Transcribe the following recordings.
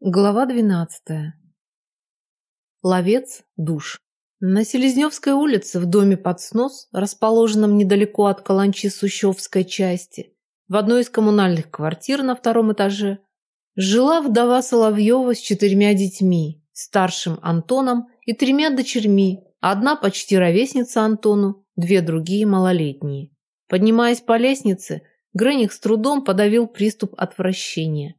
Глава двенадцатая. Ловец душ. На Селезневской улице в доме под снос, расположенном недалеко от Каланчи Сущевской части, в одной из коммунальных квартир на втором этаже, жила вдова Соловьева с четырьмя детьми, старшим Антоном и тремя дочерьми, одна почти ровесница Антону, две другие малолетние. Поднимаясь по лестнице, Грених с трудом подавил приступ отвращения.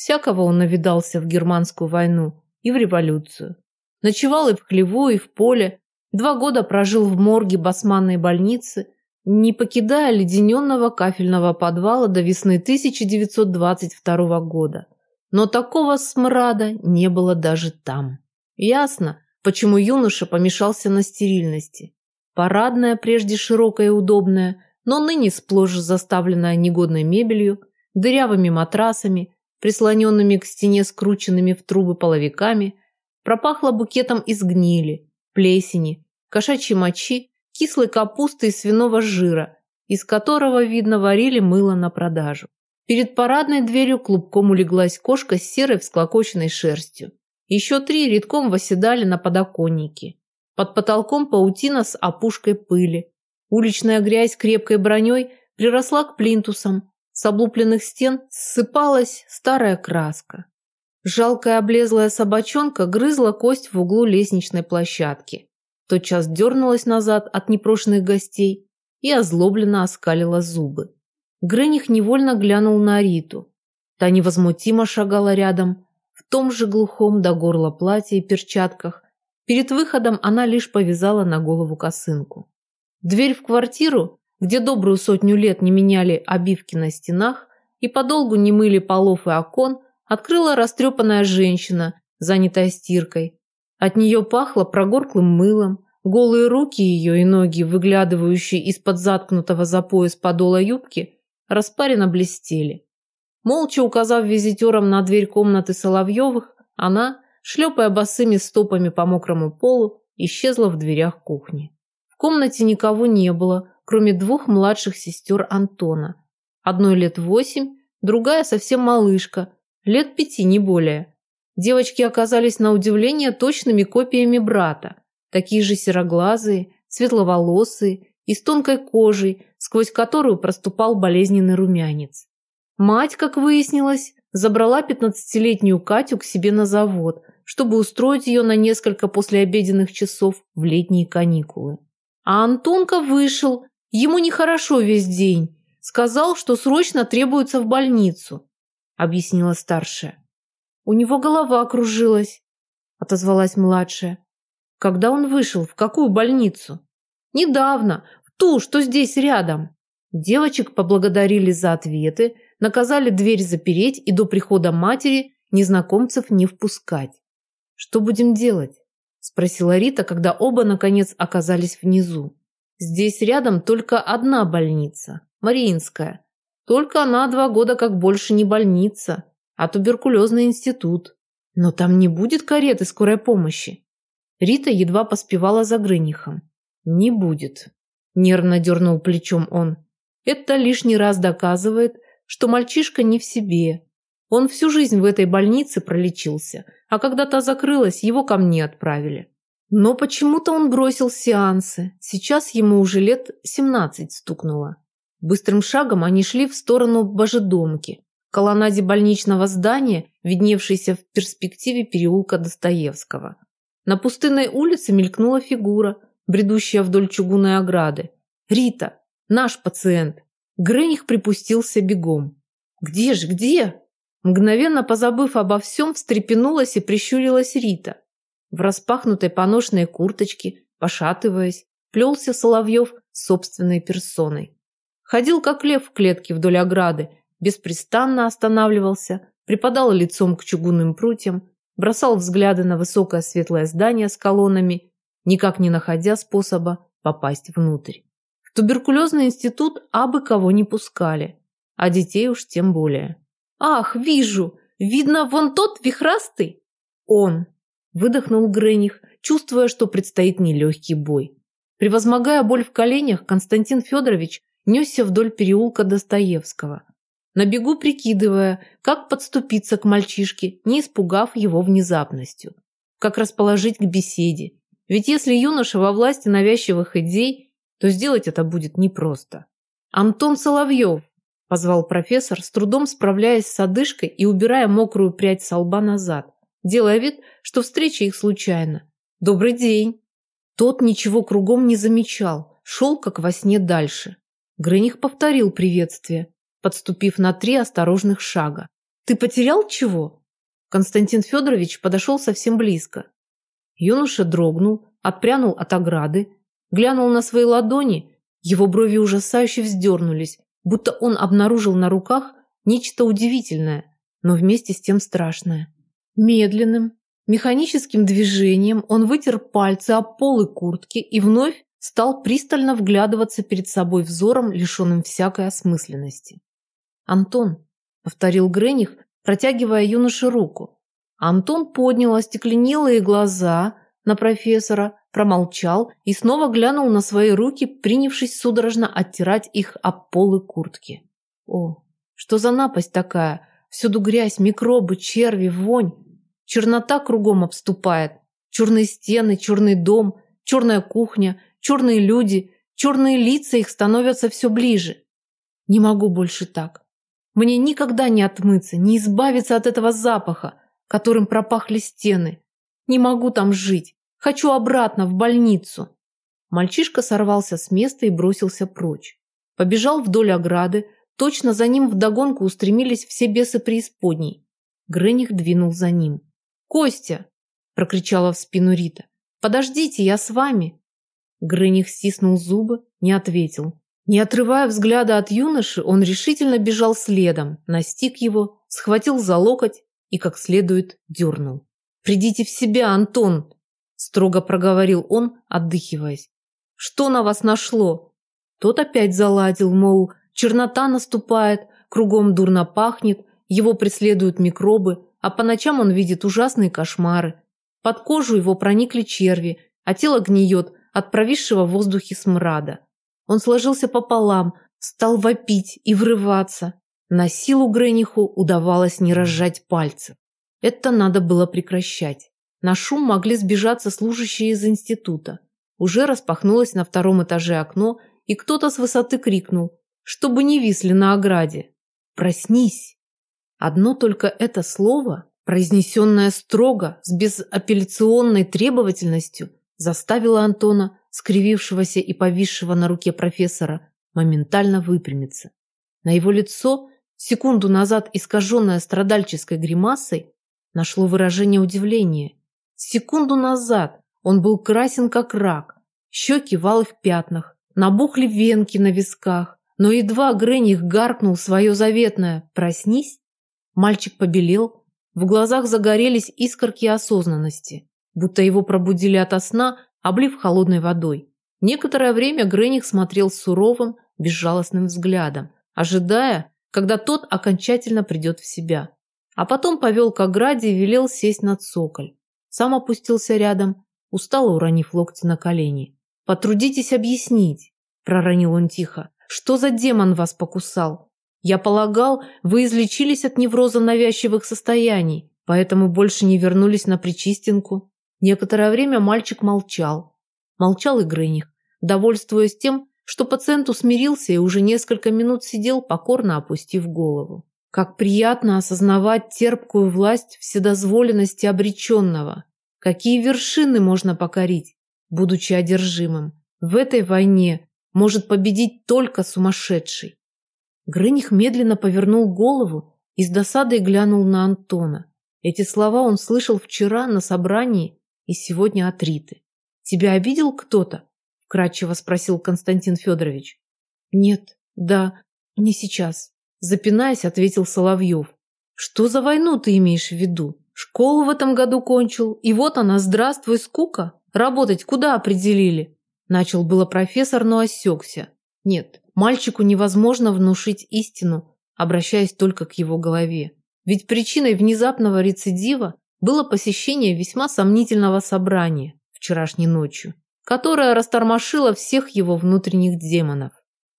Всякого он навидался в германскую войну и в революцию. Ночевал и в хлеву, и в поле. Два года прожил в морге басманной больницы, не покидая ледененного кафельного подвала до весны 1922 года. Но такого смрада не было даже там. Ясно, почему юноша помешался на стерильности. Парадная, прежде широкая и удобная, но ныне сплошь заставленная негодной мебелью, дырявыми матрасами, прислоненными к стене скрученными в трубы половиками, пропахло букетом из гнили, плесени, кошачьей мочи, кислой капусты и свиного жира, из которого, видно, варили мыло на продажу. Перед парадной дверью клубком улеглась кошка с серой всклокоченной шерстью. Еще три редком восседали на подоконнике. Под потолком паутина с опушкой пыли. Уличная грязь крепкой броней приросла к плинтусам, с облупленных стен ссыпалась старая краска. Жалкая облезлая собачонка грызла кость в углу лестничной площадки. Тотчас дернулась назад от непрошенных гостей и озлобленно оскалила зубы. Грених невольно глянул на Риту. Та невозмутимо шагала рядом, в том же глухом до горла платье и перчатках. Перед выходом она лишь повязала на голову косынку. Дверь в квартиру где добрую сотню лет не меняли обивки на стенах и подолгу не мыли полов и окон, открыла растрепанная женщина, занятая стиркой. От нее пахло прогорклым мылом, голые руки ее и ноги, выглядывающие из-под заткнутого за пояс подола юбки, распаренно блестели. Молча указав визитерам на дверь комнаты Соловьевых, она, шлепая босыми стопами по мокрому полу, исчезла в дверях кухни. В комнате никого не было, кроме двух младших сестер Антона. Одной лет восемь, другая совсем малышка, лет пяти, не более. Девочки оказались на удивление точными копиями брата, такие же сероглазые, светловолосые и с тонкой кожей, сквозь которую проступал болезненный румянец. Мать, как выяснилось, забрала пятнадцатилетнюю Катю к себе на завод, чтобы устроить ее на несколько послеобеденных часов в летние каникулы. А Антонка вышел Ему нехорошо весь день. Сказал, что срочно требуется в больницу, объяснила старшая. У него голова окружилась, отозвалась младшая. Когда он вышел, в какую больницу? Недавно, в ту, что здесь рядом. Девочек поблагодарили за ответы, наказали дверь запереть и до прихода матери незнакомцев не впускать. «Что будем делать?» – спросила Рита, когда оба, наконец, оказались внизу. Здесь рядом только одна больница, Мариинская. Только она два года как больше не больница, а туберкулезный институт. Но там не будет кареты скорой помощи. Рита едва поспевала за Грынихом. Не будет. Нервно дернул плечом он. Это лишний раз доказывает, что мальчишка не в себе. Он всю жизнь в этой больнице пролечился, а когда та закрылась, его ко мне отправили. Но почему-то он бросил сеансы. Сейчас ему уже лет 17 стукнуло. Быстрым шагом они шли в сторону Божедомки, колоннаде больничного здания, видневшейся в перспективе переулка Достоевского. На пустынной улице мелькнула фигура, бредущая вдоль чугунной ограды. «Рита! Наш пациент!» Грених припустился бегом. «Где же, где?» Мгновенно позабыв обо всем, встрепенулась и прищурилась Рита. В распахнутой поношенной курточке, пошатываясь, плелся Соловьев собственной персоной. Ходил, как лев в клетке вдоль ограды, беспрестанно останавливался, припадал лицом к чугунным прутьям, бросал взгляды на высокое светлое здание с колоннами, никак не находя способа попасть внутрь. В туберкулезный институт абы кого не пускали, а детей уж тем более. «Ах, вижу! Видно, вон тот вихрастый!» «Он!» Выдохнул Грених, чувствуя, что предстоит нелегкий бой. Превозмогая боль в коленях, Константин Федорович несся вдоль переулка Достоевского. на бегу прикидывая, как подступиться к мальчишке, не испугав его внезапностью, как расположить к беседе. Ведь если юноша во власти навязчивых идей, то сделать это будет непросто. «Антон Соловьев!» – позвал профессор, с трудом справляясь с одышкой и убирая мокрую прядь со лба назад, делая вид, что встреча их случайна. «Добрый день!» Тот ничего кругом не замечал, шел как во сне дальше. Грыних повторил приветствие, подступив на три осторожных шага. «Ты потерял чего?» Константин Федорович подошел совсем близко. Юноша дрогнул, отпрянул от ограды, глянул на свои ладони, его брови ужасающе вздернулись, будто он обнаружил на руках нечто удивительное, но вместе с тем страшное. Медленным, механическим движением он вытер пальцы о полы куртки и вновь стал пристально вглядываться перед собой взором, лишенным всякой осмысленности. «Антон», — повторил Грених, протягивая юноше руку. Антон поднял остекленелые глаза на профессора, промолчал и снова глянул на свои руки, принявшись судорожно оттирать их об полы куртки. О, что за напасть такая? Всюду грязь, микробы, черви, вонь. Чернота кругом обступает. Черные стены, черный дом, черная кухня, черные люди, черные лица их становятся все ближе. Не могу больше так. Мне никогда не отмыться, не избавиться от этого запаха, которым пропахли стены. Не могу там жить. Хочу обратно, в больницу. Мальчишка сорвался с места и бросился прочь. Побежал вдоль ограды, точно за ним вдогонку устремились все бесы преисподней. Грених двинул за ним. «Костя!» – прокричала в спину Рита. «Подождите, я с вами!» Грених стиснул зубы, не ответил. Не отрывая взгляда от юноши, он решительно бежал следом, настиг его, схватил за локоть и как следует дернул. «Придите в себя, Антон!» – строго проговорил он, отдыхиваясь. «Что на вас нашло?» Тот опять заладил, мол, чернота наступает, кругом дурно пахнет, его преследуют микробы, а по ночам он видит ужасные кошмары. Под кожу его проникли черви, а тело гниет от провисшего в воздухе смрада. Он сложился пополам, стал вопить и врываться. На силу Грениху удавалось не разжать пальцев. Это надо было прекращать. На шум могли сбежаться служащие из института. Уже распахнулось на втором этаже окно, и кто-то с высоты крикнул, чтобы не висли на ограде. «Проснись!» Одно только это слово, произнесенное строго, с безапелляционной требовательностью, заставило Антона скривившегося и повисшего на руке профессора, моментально выпрямиться. На его лицо, секунду назад искаженное страдальческой гримасой, нашло выражение удивления. Секунду назад он был красен как рак, щеки в пятнах, набухли венки на висках, но едва Грених гаркнул свое заветное «проснись», мальчик побелел, в глазах загорелись искорки осознанности, будто его пробудили ото сна облив холодной водой. Некоторое время Грених смотрел суровым, безжалостным взглядом, ожидая, когда тот окончательно придет в себя. А потом повел к ограде и велел сесть на цоколь. Сам опустился рядом, устало уронив локти на колени. «Потрудитесь объяснить», – проронил он тихо, – «что за демон вас покусал? Я полагал, вы излечились от невроза навязчивых состояний, поэтому больше не вернулись на Причистинку». Некоторое время мальчик молчал. Молчал и Грыних, довольствуясь тем, что пациент усмирился и уже несколько минут сидел, покорно опустив голову. Как приятно осознавать терпкую власть вседозволенности обреченного. Какие вершины можно покорить, будучи одержимым. В этой войне может победить только сумасшедший. Грыних медленно повернул голову и с досадой глянул на Антона. Эти слова он слышал вчера на собрании и сегодня от Риты. Тебя обидел кто-то? Кратчево спросил Константин Федорович. Нет, да, не сейчас. Запинаясь, ответил Соловьев. Что за войну ты имеешь в виду? Школу в этом году кончил, и вот она, здравствуй, скука. Работать куда определили? Начал было профессор, но осекся. Нет, мальчику невозможно внушить истину, обращаясь только к его голове. Ведь причиной внезапного рецидива было посещение весьма сомнительного собрания вчерашней ночью, которое растормошило всех его внутренних демонов.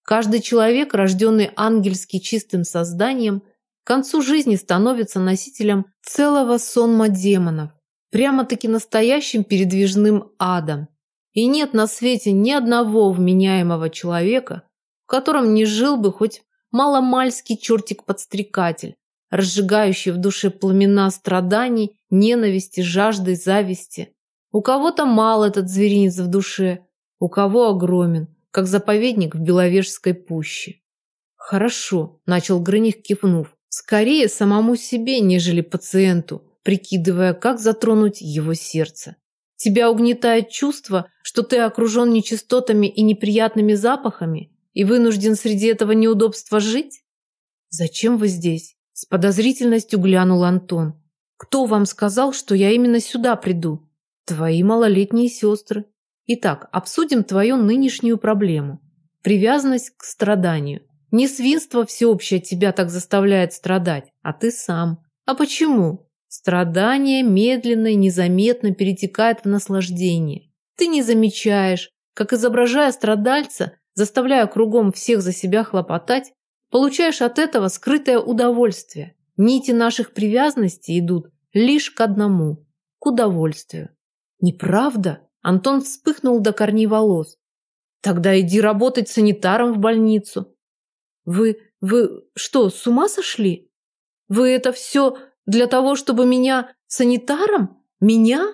Каждый человек, рожденный ангельски чистым созданием, к концу жизни становится носителем целого сонма демонов, прямо-таки настоящим передвижным адом. И нет на свете ни одного вменяемого человека, в котором не жил бы хоть маломальский чертик-подстрекатель, разжигающий в душе пламена страданий, ненависти, жажды, зависти. У кого-то мал этот зверинец в душе, у кого огромен, как заповедник в Беловежской пуще. «Хорошо», – начал Грыних, кивнув, – «скорее самому себе, нежели пациенту, прикидывая, как затронуть его сердце. Тебя угнетает чувство, что ты окружен нечистотами и неприятными запахами и вынужден среди этого неудобства жить? Зачем вы здесь? С подозрительностью глянул Антон. Кто вам сказал, что я именно сюда приду? Твои малолетние сестры. Итак, обсудим твою нынешнюю проблему. Привязанность к страданию. Не свинство всеобщее тебя так заставляет страдать, а ты сам. А почему? Страдание медленно и незаметно перетекает в наслаждение. Ты не замечаешь, как изображая страдальца, заставляя кругом всех за себя хлопотать, Получаешь от этого скрытое удовольствие. Нити наших привязанностей идут лишь к одному – к удовольствию. Неправда? Антон вспыхнул до корней волос. Тогда иди работать санитаром в больницу. Вы, вы что, с ума сошли? Вы это все для того, чтобы меня санитаром? Меня?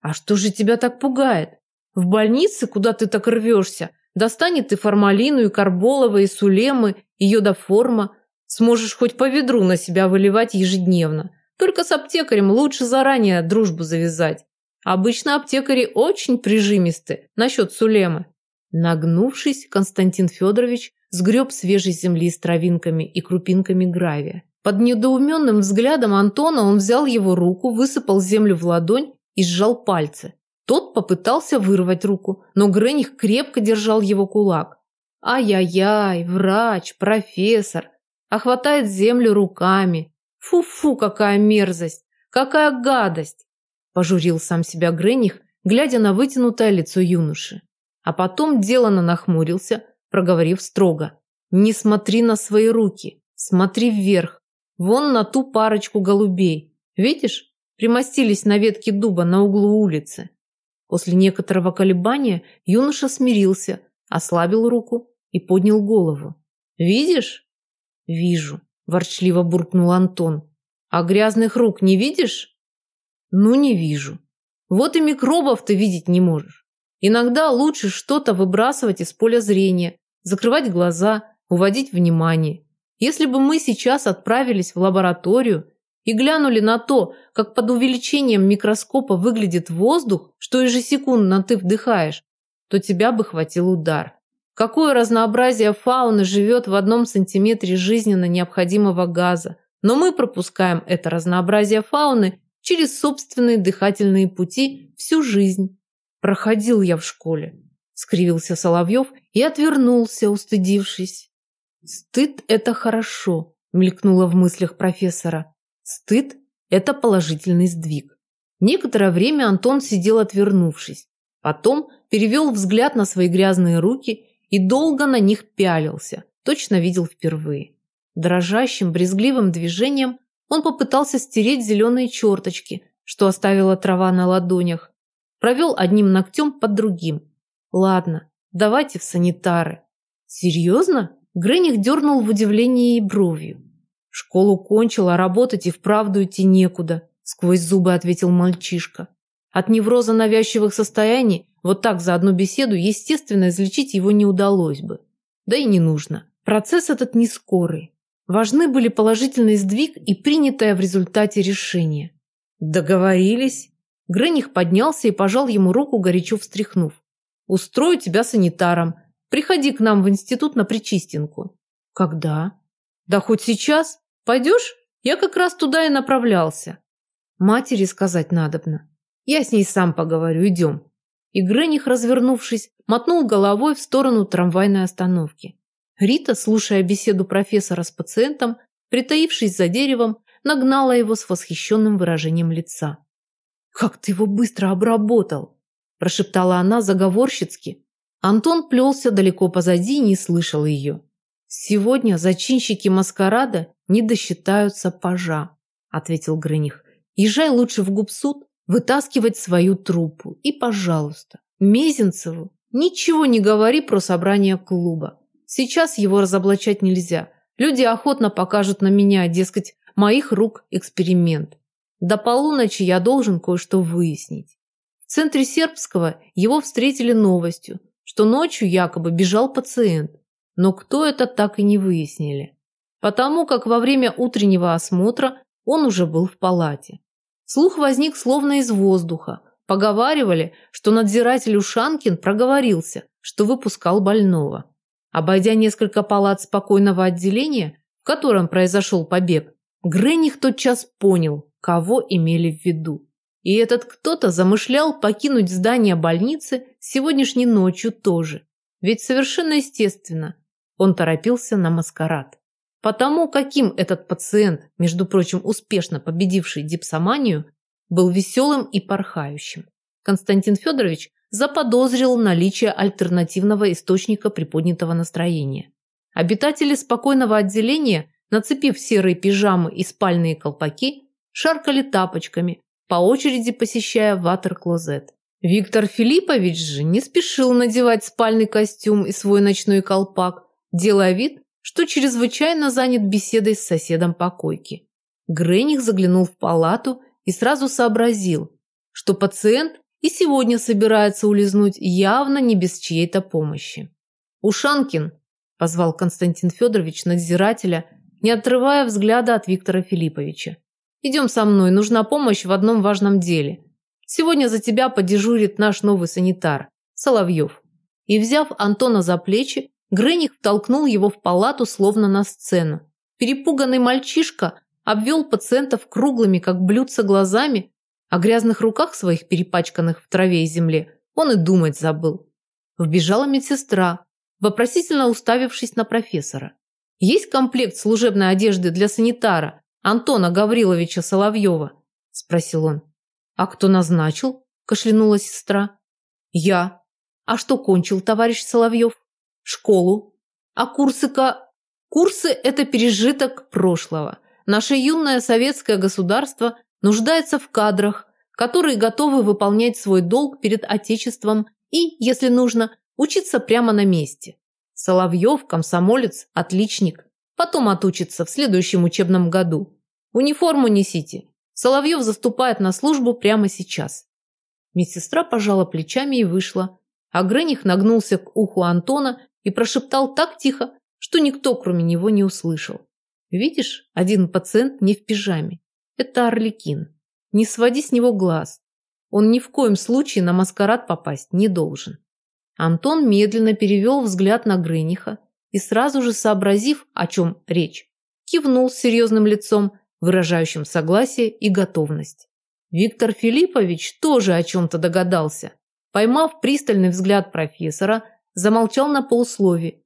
А что же тебя так пугает? В больнице, куда ты так рвешься, достанет и формалину, и карболова, и сулемы, и йодоформа. Сможешь хоть по ведру на себя выливать ежедневно. Только с аптекарем лучше заранее дружбу завязать. Обычно аптекари очень прижимисты насчет сулемы. Нагнувшись, Константин Федорович сгреб свежей земли с травинками и крупинками гравия. Под недоуменным взглядом Антона он взял его руку, высыпал землю в ладонь и сжал пальцы. Тот попытался вырвать руку, но Грених крепко держал его кулак. Ай-яй-яй, врач, профессор. А хватает землю руками. Фу-фу, какая мерзость, какая гадость. Пожурил сам себя Грених, глядя на вытянутое лицо юноши. А потом делано нахмурился, проговорив строго. Не смотри на свои руки, смотри вверх. Вон на ту парочку голубей. Видишь? Примостились на ветке дуба на углу улицы. После некоторого колебания юноша смирился, ослабил руку и поднял голову. «Видишь?» «Вижу», – ворчливо буркнул Антон. «А грязных рук не видишь?» «Ну, не вижу. Вот и микробов ты видеть не можешь. Иногда лучше что-то выбрасывать из поля зрения, закрывать глаза, уводить внимание. Если бы мы сейчас отправились в лабораторию и глянули на то, как под увеличением микроскопа выглядит воздух, что ежесекундно ты вдыхаешь, то тебя бы хватил удар. Какое разнообразие фауны живет в одном сантиметре жизненно необходимого газа. Но мы пропускаем это разнообразие фауны через собственные дыхательные пути всю жизнь. Проходил я в школе. Скривился Соловьев и отвернулся, устыдившись. Стыд – это хорошо, мелькнуло в мыслях профессора. Стыд – это положительный сдвиг. Некоторое время Антон сидел отвернувшись. Потом перевел взгляд на свои грязные руки и долго на них пялился, точно видел впервые. Дрожащим, брезгливым движением он попытался стереть зеленые черточки, что оставила трава на ладонях. Провел одним ногтем под другим. Ладно, давайте в санитары. Серьезно? Грених дернул в удивлении и бровью. Школу кончил, а работать и вправду идти некуда, сквозь зубы ответил мальчишка. От невроза навязчивых состояний вот так за одну беседу, естественно, излечить его не удалось бы. Да и не нужно. Процесс этот не скорый. Важны были положительный сдвиг и принятое в результате решение. Договорились. Грених поднялся и пожал ему руку, горячо встряхнув. «Устрою тебя санитаром. Приходи к нам в институт на Причистинку». «Когда?» «Да хоть сейчас. Пойдешь? Я как раз туда и направлялся». «Матери сказать надобно». Я с ней сам поговорю, идем. И Грених, развернувшись, мотнул головой в сторону трамвайной остановки. Рита, слушая беседу профессора с пациентом, притаившись за деревом, нагнала его с восхищенным выражением лица. «Как ты его быстро обработал!» – прошептала она заговорщицки, Антон плелся далеко позади и не слышал ее. «Сегодня зачинщики маскарада не досчитаются пажа», – ответил Грыних. «Езжай лучше в губсуд вытаскивать свою труппу. И, пожалуйста, Мезенцеву ничего не говори про собрание клуба. Сейчас его разоблачать нельзя. Люди охотно покажут на меня, дескать, моих рук эксперимент. До полуночи я должен кое-что выяснить. В центре Сербского его встретили новостью, что ночью якобы бежал пациент, но кто это так и не выяснили. Потому как во время утреннего осмотра он уже был в палате. Слух возник словно из воздуха. Поговаривали, что надзиратель Ушанкин проговорился, что выпускал больного. Обойдя несколько палат спокойного отделения, в котором произошел побег, Грених тотчас понял, кого имели в виду. И этот кто-то замышлял покинуть здание больницы сегодняшней ночью тоже. Ведь совершенно естественно, он торопился на маскарад. Потому каким этот пациент, между прочим, успешно победивший дипсоманию, был веселым и порхающим. Константин Федорович заподозрил наличие альтернативного источника приподнятого настроения. Обитатели спокойного отделения, нацепив серые пижамы и спальные колпаки, шаркали тапочками, по очереди посещая ватер-клозет. Виктор Филиппович же не спешил надевать спальный костюм и свой ночной колпак, делая вид, что чрезвычайно занят беседой с соседом по койке. Грених заглянул в палату и сразу сообразил, что пациент и сегодня собирается улизнуть явно не без чьей-то помощи. «Ушанкин!» – позвал Константин Федорович надзирателя, не отрывая взгляда от Виктора Филипповича. Идем со мной, нужна помощь в одном важном деле. Сегодня за тебя подежурит наш новый санитар, Соловьев. И взяв Антона за плечи, Грених втолкнул его в палату, словно на сцену. Перепуганный мальчишка обвел пациентов круглыми, как блюдца, глазами, о грязных руках своих, перепачканных в траве и земле, он и думать забыл. Вбежала медсестра, вопросительно уставившись на профессора. «Есть комплект служебной одежды для санитара?» Антона Гавриловича Соловьева?» – спросил он. «А кто назначил?» – кашлянула сестра. «Я. А что кончил товарищ Соловьев?» «Школу. А курсы-ка...» «Курсы – это пережиток прошлого. Наше юное советское государство нуждается в кадрах, которые готовы выполнять свой долг перед Отечеством и, если нужно, учиться прямо на месте. Соловьев, комсомолец, отличник. Потом отучится в следующем учебном году. Униформу несите. Соловьев заступает на службу прямо сейчас. Медсестра пожала плечами и вышла, а Грених нагнулся к уху Антона и прошептал так тихо, что никто, кроме него, не услышал. Видишь, один пациент не в пижаме. Это Орликин. Не своди с него глаз. Он ни в коем случае на маскарад попасть не должен. Антон медленно перевел взгляд на Грыниха и сразу же сообразив, о чем речь, кивнул с серьезным лицом выражающим согласие и готовность. Виктор Филиппович тоже о чем-то догадался. Поймав пристальный взгляд профессора, замолчал на полуслове.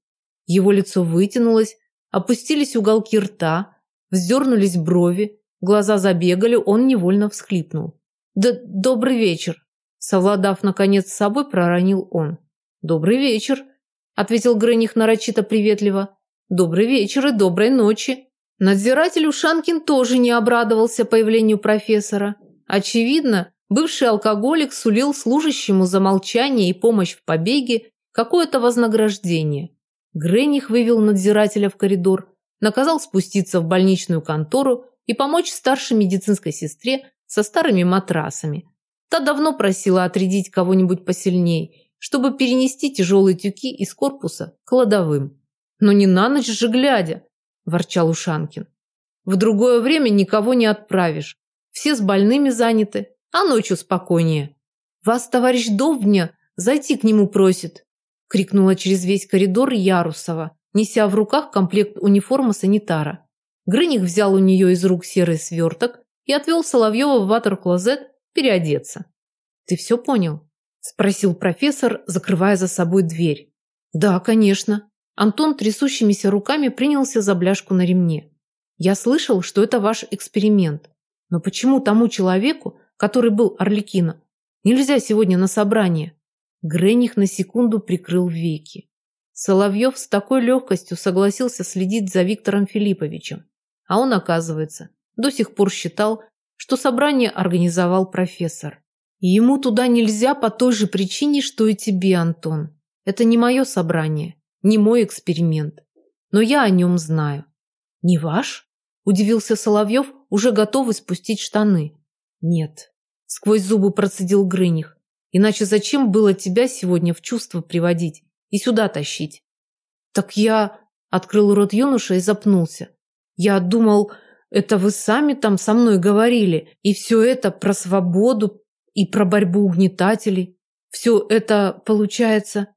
Его лицо вытянулось, опустились уголки рта, вздернулись брови, глаза забегали, он невольно всхлипнул. «Да добрый вечер!» Совладав, наконец, с собой, проронил он. «Добрый вечер!» – ответил Грыних нарочито приветливо. «Добрый вечер и доброй ночи!» Надзиратель Ушанкин тоже не обрадовался появлению профессора. Очевидно, бывший алкоголик сулил служащему за молчание и помощь в побеге какое-то вознаграждение. Грених вывел надзирателя в коридор, наказал спуститься в больничную контору и помочь старшей медицинской сестре со старыми матрасами. Та давно просила отрядить кого-нибудь посильней, чтобы перенести тяжелые тюки из корпуса к кладовым. Но не на ночь же глядя ворчал Ушанкин. В другое время никого не отправишь. Все с больными заняты, а ночью спокойнее. Вас товарищ Довня зайти к нему просит, крикнула через весь коридор Ярусова, неся в руках комплект униформы санитара. Грыник взял у нее из рук серый сверток и отвел Соловьева в ватер-клозет переодеться. «Ты все понял?» – спросил профессор, закрывая за собой дверь. «Да, конечно», Антон трясущимися руками принялся за бляшку на ремне. «Я слышал, что это ваш эксперимент. Но почему тому человеку, который был Орликино, нельзя сегодня на собрание? Грених на секунду прикрыл веки. Соловьев с такой легкостью согласился следить за Виктором Филипповичем. А он, оказывается, до сих пор считал, что собрание организовал профессор. И ему туда нельзя по той же причине, что и тебе, Антон. Это не мое собрание, не мой эксперимент. Но я о нем знаю. Не ваш? Удивился Соловьев, уже готовый спустить штаны. Нет. Сквозь зубы процедил Грыних. Иначе зачем было тебя сегодня в чувство приводить и сюда тащить? Так я... Открыл рот юноша и запнулся. Я думал, это вы сами там со мной говорили, и все это про свободу и про борьбу угнетателей. Все это, получается,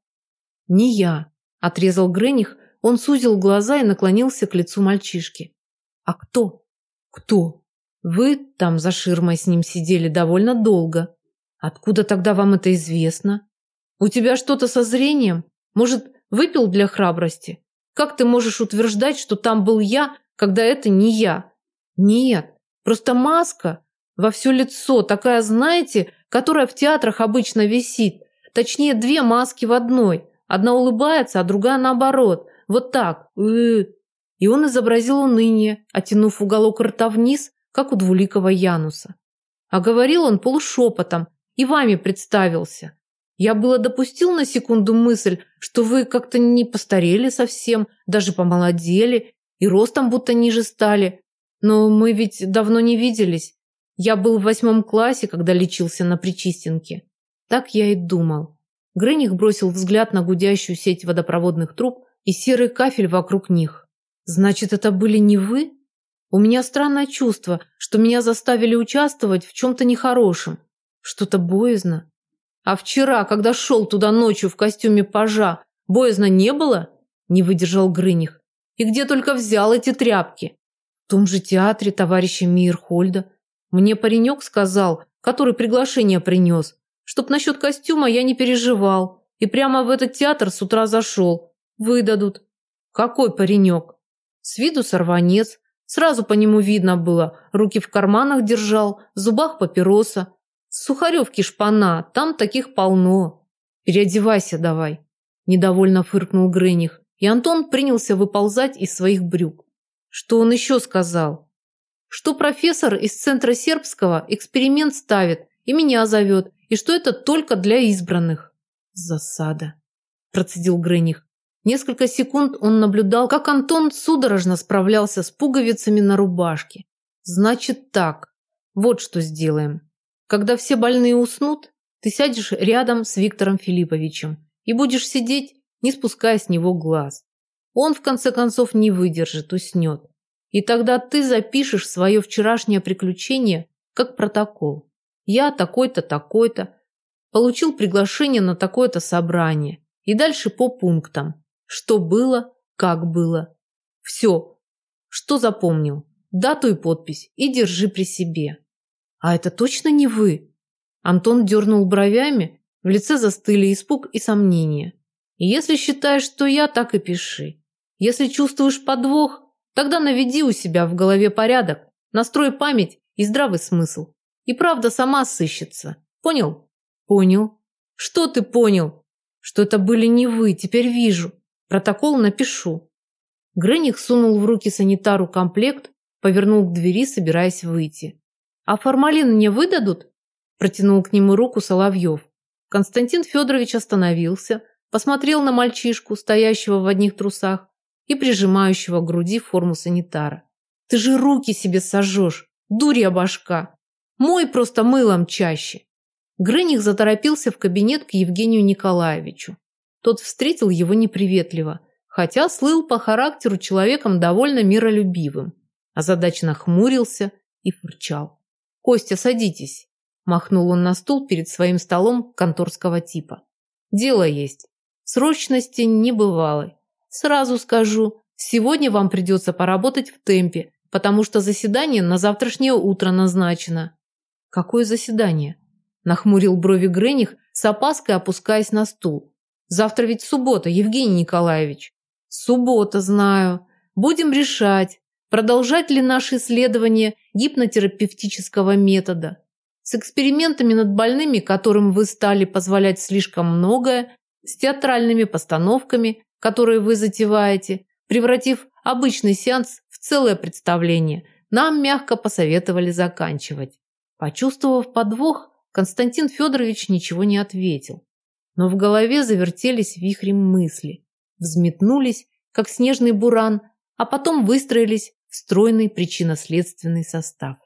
не я, отрезал Грених, он сузил глаза и наклонился к лицу мальчишки. А кто? Кто? Вы там за ширмой с ним сидели довольно долго. Откуда тогда вам это известно? У тебя что-то со зрением? Может, выпил для храбрости? Как ты можешь утверждать, что там был я, когда это не я? Нет, просто маска во все лицо, такая, знаете, которая в театрах обычно висит. Точнее, две маски в одной. Одна улыбается, а другая наоборот. Вот так. И он изобразил уныние, оттянув уголок рта вниз, как у двуликого Януса. А говорил он полушепотом, и вами представился. Я было допустил на секунду мысль, что вы как-то не постарели совсем, даже помолодели, и ростом будто ниже стали. Но мы ведь давно не виделись. Я был в восьмом классе, когда лечился на Причистенке. Так я и думал. Грених бросил взгляд на гудящую сеть водопроводных труб и серый кафель вокруг них. Значит, это были не вы? У меня странное чувство, что меня заставили участвовать в чем-то нехорошем. Что-то боязно. А вчера, когда шел туда ночью в костюме пажа, боязно не было? Не выдержал Грыних. И где только взял эти тряпки? В том же театре товарища Мейерхольда. Мне паренек сказал, который приглашение принес, чтоб насчет костюма я не переживал. И прямо в этот театр с утра зашел. Выдадут. Какой паренек? С виду сорванец. Сразу по нему видно было. Руки в карманах держал, в зубах папироса. Сухаревки шпана, там таких полно. Переодевайся давай. Недовольно фыркнул Грених, и Антон принялся выползать из своих брюк. Что он еще сказал? Что профессор из центра сербского эксперимент ставит и меня зовет, и что это только для избранных. Засада, процедил Грених. Несколько секунд он наблюдал, как Антон судорожно справлялся с пуговицами на рубашке. Значит так, вот что сделаем. Когда все больные уснут, ты сядешь рядом с Виктором Филипповичем и будешь сидеть, не спуская с него глаз. Он, в конце концов, не выдержит, уснет. И тогда ты запишешь свое вчерашнее приключение как протокол. Я такой-то, такой-то. Получил приглашение на такое-то собрание. И дальше по пунктам. Что было, как было. Все. Что запомнил? Дату и подпись. И держи при себе. «А это точно не вы?» Антон дернул бровями, в лице застыли испуг и сомнения. «Если считаешь, что я, так и пиши. Если чувствуешь подвох, тогда наведи у себя в голове порядок, настрой память и здравый смысл. И правда сама сыщется. Понял?» «Понял. Что ты понял?» «Что это были не вы, теперь вижу. Протокол напишу». Грених сунул в руки санитару комплект, повернул к двери, собираясь выйти. «А формалин мне выдадут?» Протянул к нему руку Соловьев. Константин Федорович остановился, посмотрел на мальчишку, стоящего в одних трусах и прижимающего к груди форму санитара. «Ты же руки себе сожжешь, дурья башка! Мой просто мылом чаще!» Грыних заторопился в кабинет к Евгению Николаевичу. Тот встретил его неприветливо, хотя слыл по характеру человеком довольно миролюбивым. Озадаченно хмурился и фырчал. «Костя, садитесь!» Махнул он на стул перед своим столом конторского типа. «Дело есть. Срочности не бывало. Сразу скажу, сегодня вам придется поработать в темпе, потому что заседание на завтрашнее утро назначено». «Какое заседание?» Нахмурил брови Грених, с опаской опускаясь на стул. «Завтра ведь суббота, Евгений Николаевич». «Суббота, знаю. Будем решать, продолжать ли наши исследования гипнотерапевтического метода. с экспериментами над больными, которым вы стали позволять слишком многое, с театральными постановками, которые вы затеваете, превратив обычный сеанс в целое представление, нам мягко посоветовали заканчивать. Почувствовав подвох, Константин Федорович ничего не ответил. Но в голове завертелись вихрем мысли, взметнулись, как снежный буран, а потом выстроились в стройный причинно-следственный состав.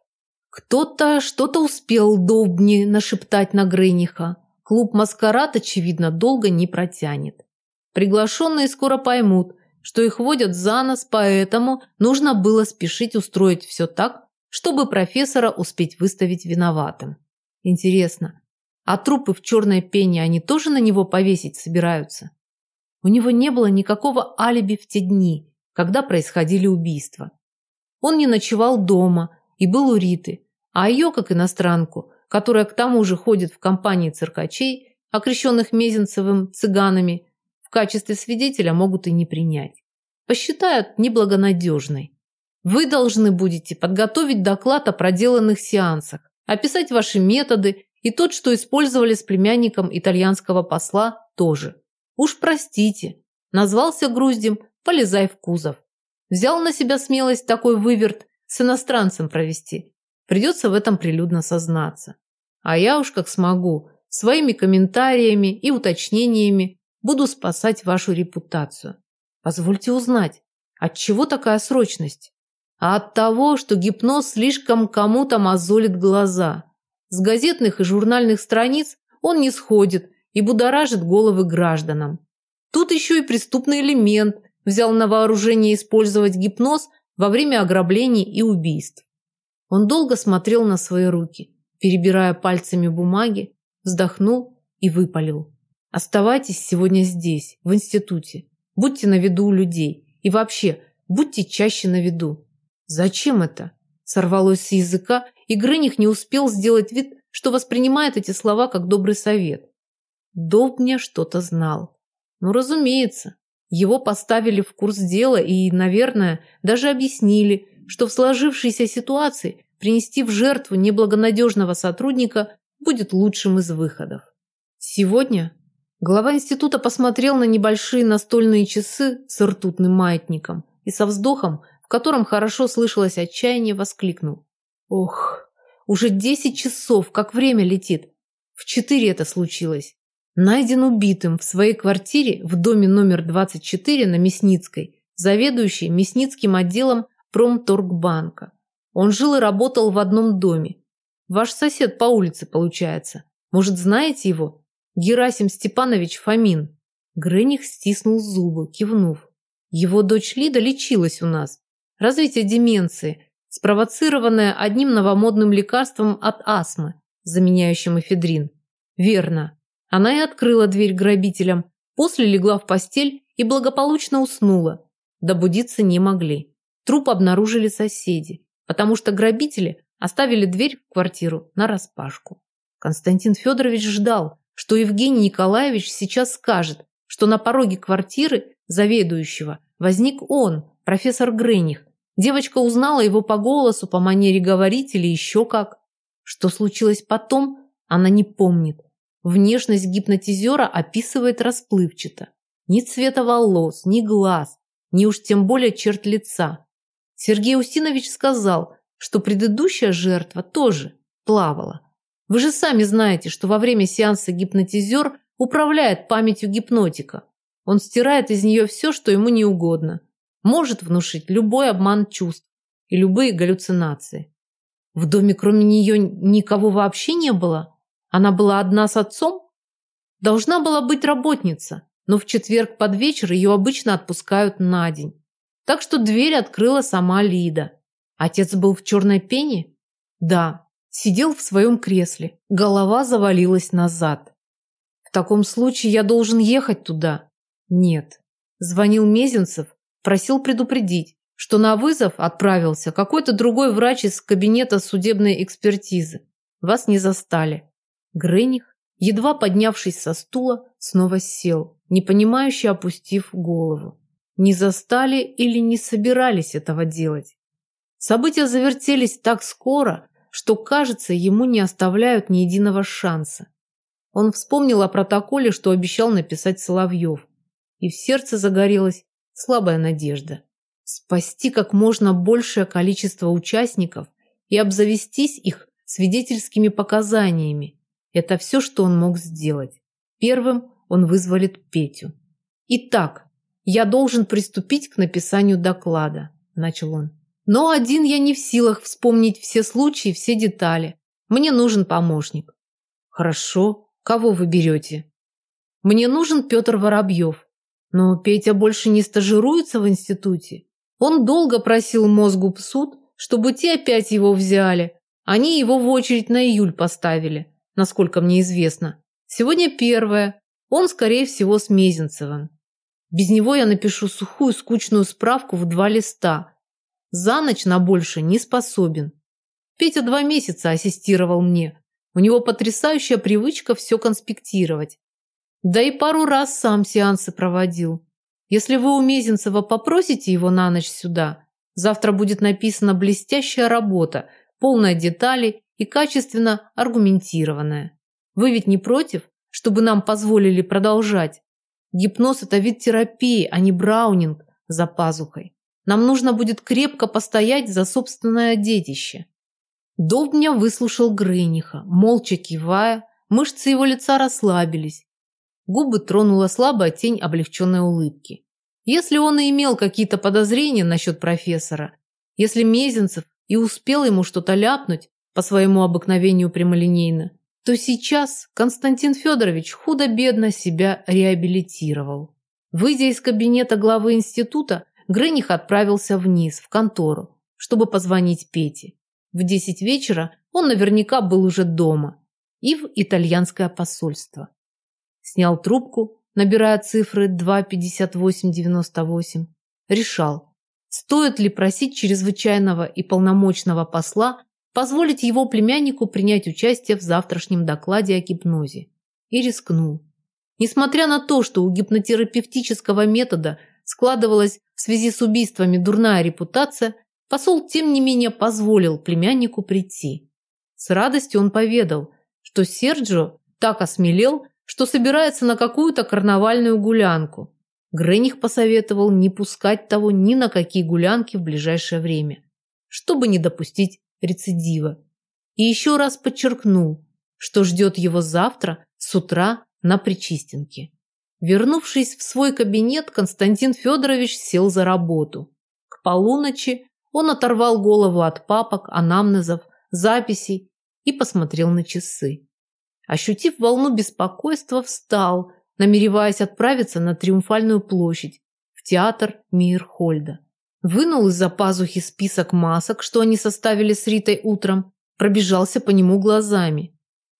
Кто-то что-то успел Довбни нашептать на Грыниха. Клуб «Маскарад», очевидно, долго не протянет. Приглашенные скоро поймут, что их водят за нос, поэтому нужно было спешить устроить все так, чтобы профессора успеть выставить виноватым. Интересно, а трупы в черной пене они тоже на него повесить собираются? У него не было никакого алиби в те дни, когда происходили убийства. Он не ночевал дома и был у Риты, а ее, как иностранку, которая к тому же ходит в компании циркачей, окрещенных Мезенцевым цыганами, в качестве свидетеля могут и не принять. Посчитают неблагонадежной. Вы должны будете подготовить доклад о проделанных сеансах, описать ваши методы и тот, что использовали с племянником итальянского посла, тоже. Уж простите, назвался груздем, полезай в кузов. Взял на себя смелость такой выверт с иностранцем провести. Придется в этом прилюдно сознаться. А я уж как смогу, своими комментариями и уточнениями буду спасать вашу репутацию. Позвольте узнать, от чего такая срочность? А от того, что гипноз слишком кому-то мозолит глаза. С газетных и журнальных страниц он не сходит и будоражит головы гражданам. Тут еще и преступный элемент взял на вооружение использовать гипноз во время ограблений и убийств. Он долго смотрел на свои руки, перебирая пальцами бумаги, вздохнул и выпалил. Оставайтесь сегодня здесь, в институте. Будьте на виду у людей. И вообще, будьте чаще на виду. «Зачем это?» Сорвалось с языка, и Грыних не успел сделать вид, что воспринимает эти слова как добрый совет. Довбня что-то знал. Ну, разумеется. Его поставили в курс дела и, наверное, даже объяснили, что в сложившейся ситуации принести в жертву неблагонадежного сотрудника будет лучшим из выходов. Сегодня глава института посмотрел на небольшие настольные часы с ртутным маятником и со вздохом котором хорошо слышалось отчаяние, воскликнул. «Ох, уже десять часов, как время летит. В четыре это случилось. Найден убитым в своей квартире в доме номер 24 на Мясницкой, заведующий Мясницким отделом Промторгбанка. Он жил и работал в одном доме. Ваш сосед по улице, получается. Может, знаете его? Герасим Степанович Фомин». Грених стиснул зубы, кивнув. Его дочь Лида лечилась у нас. Развитие деменции, спровоцированное одним новомодным лекарством от астмы, заменяющим эфедрин. Верно. Она и открыла дверь грабителям, после легла в постель и благополучно уснула. Добудиться не могли. Труп обнаружили соседи, потому что грабители оставили дверь в квартиру нараспашку. Константин Федорович ждал, что Евгений Николаевич сейчас скажет, что на пороге квартиры заведующего возник он, профессор Грених, Девочка узнала его по голосу, по манере говорить или еще как. Что случилось потом, она не помнит. Внешность гипнотизера описывает расплывчато. Ни цвета волос, ни глаз, ни уж тем более черт лица. Сергей Устинович сказал, что предыдущая жертва тоже плавала. Вы же сами знаете, что во время сеанса гипнотизер управляет памятью гипнотика. Он стирает из нее все, что ему не угодно может внушить любой обман чувств и любые галлюцинации. В доме кроме нее никого вообще не было? Она была одна с отцом? Должна была быть работница, но в четверг под вечер ее обычно отпускают на день. Так что дверь открыла сама Лида. Отец был в черной пене? Да, сидел в своем кресле, голова завалилась назад. В таком случае я должен ехать туда? Нет. Звонил Мезенцев Просил предупредить, что на вызов отправился какой-то другой врач из кабинета судебной экспертизы. Вас не застали. Грених, едва поднявшись со стула, снова сел, непонимающе опустив голову. Не застали или не собирались этого делать. События завертелись так скоро, что, кажется, ему не оставляют ни единого шанса. Он вспомнил о протоколе, что обещал написать Соловьев, и в сердце загорелась слабая надежда. Спасти как можно большее количество участников и обзавестись их свидетельскими показаниями. Это все, что он мог сделать. Первым он вызволит Петю. «Итак, я должен приступить к написанию доклада», – начал он. «Но один я не в силах вспомнить все случаи, все детали. Мне нужен помощник». «Хорошо. Кого вы берете?» «Мне нужен Петр Воробьев. Но Петя больше не стажируется в институте. Он долго просил мозгу суд, чтобы те опять его взяли. Они его в очередь на июль поставили, насколько мне известно. Сегодня первое. Он, скорее всего, с Мезенцевым. Без него я напишу сухую, скучную справку в два листа. За ночь на больше не способен. Петя два месяца ассистировал мне. У него потрясающая привычка все конспектировать. Да и пару раз сам сеансы проводил. Если вы у Мезенцева попросите его на ночь сюда, завтра будет написана блестящая работа, полная деталей и качественно аргументированная. Вы ведь не против, чтобы нам позволили продолжать? Гипноз – это вид терапии, а не браунинг за пазухой. Нам нужно будет крепко постоять за собственное детище. Довбня выслушал Грыниха, молча кивая, мышцы его лица расслабились, Губы тронула слабая тень облегченной улыбки. Если он и имел какие-то подозрения насчет профессора, если Мезенцев и успел ему что-то ляпнуть по своему обыкновению прямолинейно, то сейчас Константин Федорович худо-бедно себя реабилитировал. Выйдя из кабинета главы института, Грыних отправился вниз, в контору, чтобы позвонить Пете. В десять вечера он наверняка был уже дома и в итальянское посольство. Снял трубку, набирая цифры 25898. Решал, стоит ли просить чрезвычайного и полномочного посла позволить его племяннику принять участие в завтрашнем докладе о гипнозе. И рискнул. Несмотря на то, что у гипнотерапевтического метода складывалась в связи с убийствами дурная репутация, посол тем не менее позволил племяннику прийти. С радостью он поведал, что Серджио так осмелел, что собирается на какую-то карнавальную гулянку. Грених посоветовал не пускать того ни на какие гулянки в ближайшее время, чтобы не допустить рецидива. И еще раз подчеркнул, что ждет его завтра с утра на Причистенке. Вернувшись в свой кабинет, Константин Федорович сел за работу. К полуночи он оторвал голову от папок, анамнезов, записей и посмотрел на часы. Ощутив волну беспокойства, встал, намереваясь отправиться на Триумфальную площадь, в театр Мирхольда. Вынул из-за пазухи список масок, что они составили с Ритой утром, пробежался по нему глазами.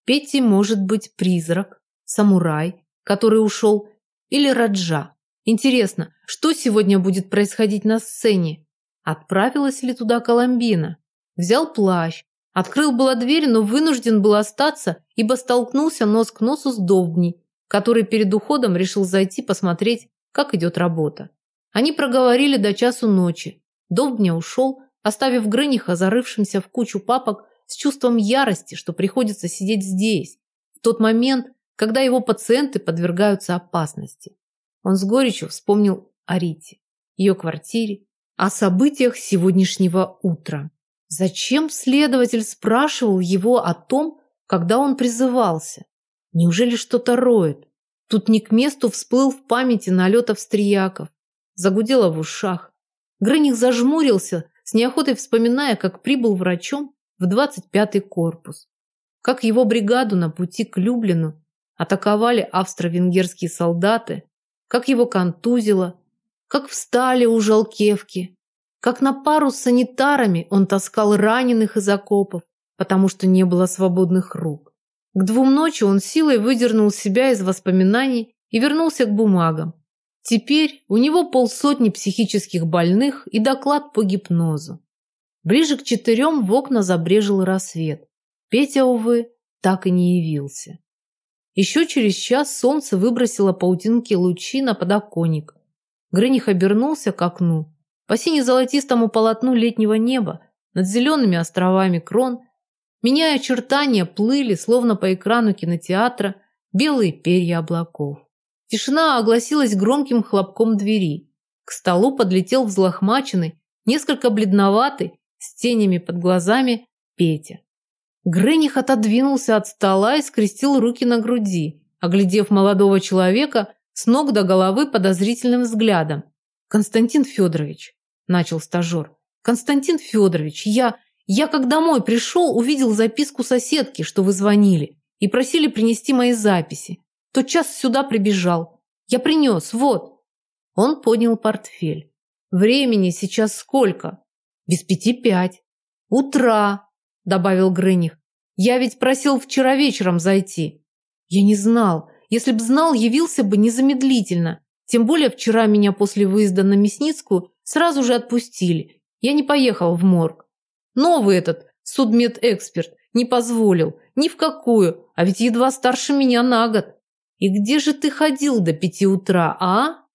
Петти может быть призрак, самурай, который ушел, или Раджа. Интересно, что сегодня будет происходить на сцене? Отправилась ли туда Коломбина? Взял плащ, Открыл была дверь, но вынужден был остаться, ибо столкнулся нос к носу с Довбней, который перед уходом решил зайти посмотреть, как идет работа. Они проговорили до часу ночи. Довбня ушел, оставив Грыниха зарывшимся в кучу папок с чувством ярости, что приходится сидеть здесь, в тот момент, когда его пациенты подвергаются опасности. Он с горечью вспомнил о Рите, ее квартире, о событиях сегодняшнего утра. Зачем следователь спрашивал его о том, когда он призывался? Неужели что-то роет? Тут не к месту всплыл в памяти налет австрияков. Загудело в ушах. Грыних зажмурился, с неохотой вспоминая, как прибыл врачом в 25-й корпус. Как его бригаду на пути к Люблину атаковали австро-венгерские солдаты, как его контузило, как встали у Жалкевки, как на пару с санитарами он таскал раненых из окопов, потому что не было свободных рук. К двум ночи он силой выдернул себя из воспоминаний и вернулся к бумагам. Теперь у него полсотни психических больных и доклад по гипнозу. Ближе к четырем в окна забрежил рассвет. Петя, увы, так и не явился. Еще через час солнце выбросило паутинки лучи на подоконник. Грыних обернулся к окну по сине-золотистому полотну летнего неба, над зелеными островами крон, Меняя очертания, плыли, словно по экрану кинотеатра, белые перья облаков. Тишина огласилась громким хлопком двери. К столу подлетел взлохмаченный, несколько бледноватый, с тенями под глазами, Петя. Грених отодвинулся от стола и скрестил руки на груди, оглядев молодого человека с ног до головы подозрительным взглядом. «Константин Федорович», – начал стажер, – «Константин Федорович, я, я как домой пришел, увидел записку соседки, что вы звонили, и просили принести мои записи. Тот час сюда прибежал. Я принес, вот». Он поднял портфель. «Времени сейчас сколько?» «Без пяти пять». «Утра», – добавил Грених. «Я ведь просил вчера вечером зайти». «Я не знал. Если б знал, явился бы незамедлительно. Тем более вчера меня после выезда на Мясницкую сразу же отпустили. Я не поехал в морг. Новый этот, судмедэксперт, не позволил. Ни в какую, а ведь едва старше меня на год. И где же ты ходил до пяти утра, а?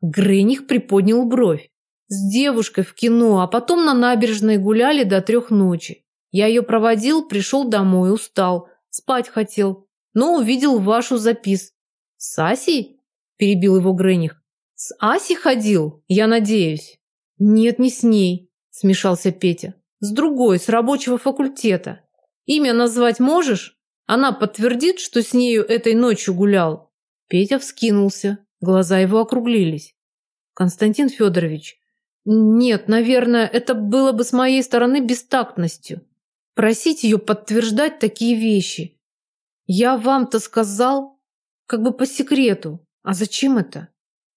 Грених приподнял бровь. С девушкой в кино, а потом на набережной гуляли до трех ночи. Я ее проводил, пришел домой, устал, спать хотел, но увидел вашу запис. С Асей? Перебил его Грених. С Асей ходил, я надеюсь. Нет, не с ней, смешался Петя. С другой, с рабочего факультета. Имя назвать можешь? Она подтвердит, что с нею этой ночью гулял. Петя вскинулся, глаза его округлились. Константин Федорович, нет, наверное, это было бы с моей стороны бестактностью. Просить ее подтверждать такие вещи. Я вам-то сказал, как бы по секрету. А зачем это?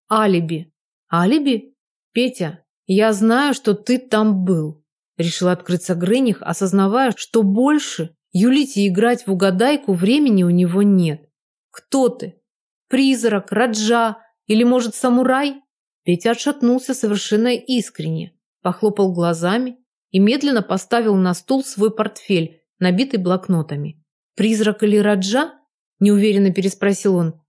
Алиби. Алиби? Петя, я знаю, что ты там был. Решил открыться Грених, осознавая, что больше юлить и играть в угадайку времени у него нет. Кто ты? Призрак, Раджа или, может, самурай? Петя отшатнулся совершенно искренне, похлопал глазами и медленно поставил на стул свой портфель, набитый блокнотами. «Призрак или Раджа?» – неуверенно переспросил он.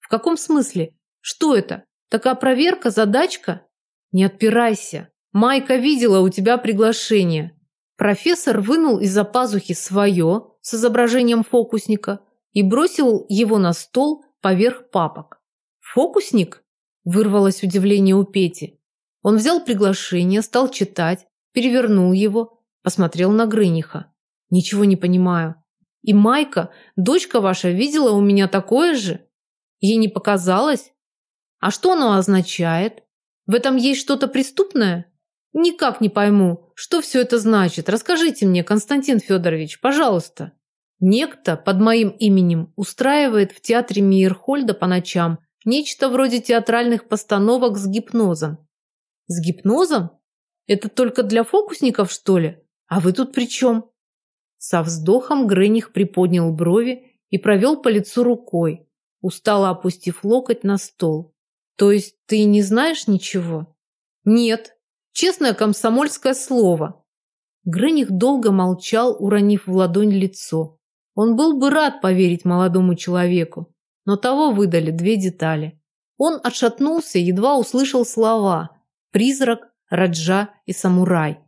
«В каком смысле? Что это? Такая проверка, задачка?» «Не отпирайся. Майка видела у тебя приглашение». Профессор вынул из-за пазухи свое с изображением фокусника и бросил его на стол поверх папок. «Фокусник?» – вырвалось удивление у Пети. Он взял приглашение, стал читать, перевернул его, посмотрел на Грыниха. «Ничего не понимаю. И Майка, дочка ваша, видела у меня такое же? Ей не показалось? А что оно означает? В этом есть что-то преступное? Никак не пойму, что все это значит. Расскажите мне, Константин Федорович, пожалуйста. Некто под моим именем устраивает в театре Мейерхольда по ночам нечто вроде театральных постановок с гипнозом. С гипнозом? Это только для фокусников, что ли? А вы тут при чем? Со вздохом Грених приподнял брови и провел по лицу рукой, устало опустив локоть на стол. То есть ты не знаешь ничего? Нет. Честное комсомольское слово. Грених долго молчал, уронив в ладонь лицо. Он был бы рад поверить молодому человеку, но того выдали две детали. Он отшатнулся, едва услышал слова «призрак», «раджа» и «самурай».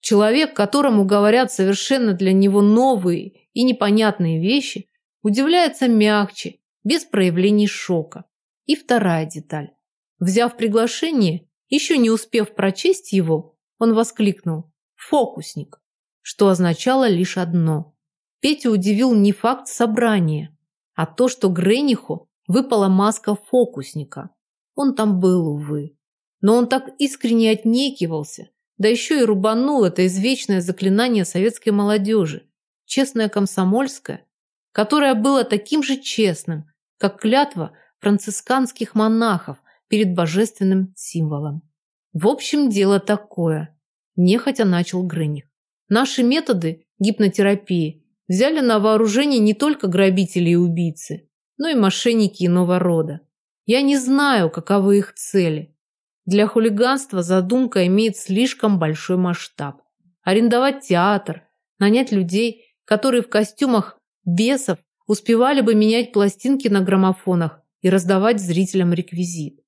Человек, которому говорят совершенно для него новые и непонятные вещи, удивляется мягче, без проявлений шока. И вторая деталь. Взяв приглашение, еще не успев прочесть его, он воскликнул «фокусник», что означало лишь одно. Петя удивил не факт собрания, а то, что Грениху выпала маска фокусника. Он там был, увы. Но он так искренне отнекивался, да еще и рубанул это извечное заклинание советской молодежи, честное комсомольское, которое было таким же честным, как клятва францисканских монахов перед божественным символом. В общем, дело такое. Нехотя начал Грыних. Наши методы гипнотерапии взяли на вооружение не только грабители и убийцы, но и мошенники иного рода. Я не знаю, каковы их цели, для хулиганства задумка имеет слишком большой масштаб. Арендовать театр, нанять людей, которые в костюмах бесов успевали бы менять пластинки на граммофонах и раздавать зрителям реквизит.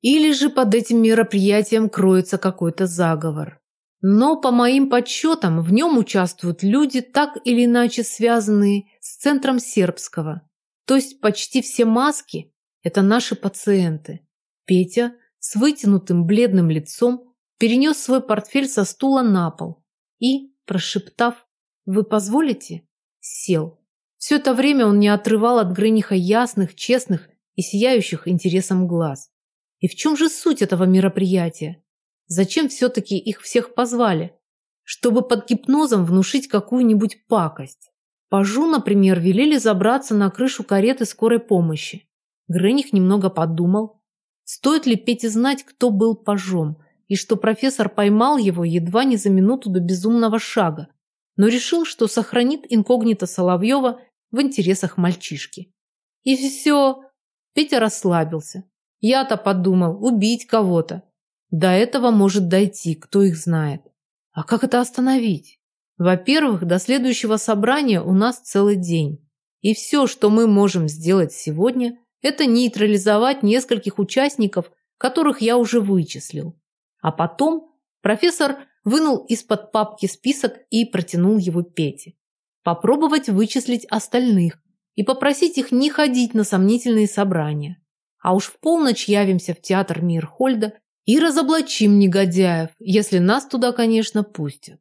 Или же под этим мероприятием кроется какой-то заговор. Но, по моим подсчетам, в нем участвуют люди, так или иначе связанные с центром сербского. То есть почти все маски – это наши пациенты. Петя с вытянутым бледным лицом перенес свой портфель со стула на пол и, прошептав «Вы позволите?» сел. Все это время он не отрывал от Грыниха ясных, честных и сияющих интересом глаз. И в чем же суть этого мероприятия? Зачем все-таки их всех позвали? Чтобы под гипнозом внушить какую-нибудь пакость. Пажу, например, велели забраться на крышу кареты скорой помощи. Грыних немного подумал, стоит ли Пете знать, кто был пажом, и что профессор поймал его едва не за минуту до безумного шага, но решил, что сохранит инкогнито Соловьева в интересах мальчишки. И все. Петя расслабился. Я-то подумал, убить кого-то. До этого может дойти, кто их знает. А как это остановить? Во-первых, до следующего собрания у нас целый день. И все, что мы можем сделать сегодня, это нейтрализовать нескольких участников, которых я уже вычислил. А потом профессор вынул из-под папки список и протянул его Пете. Попробовать вычислить остальных и попросить их не ходить на сомнительные собрания. А уж в полночь явимся в театр Мирхольда и разоблачим негодяев, если нас туда, конечно, пустят.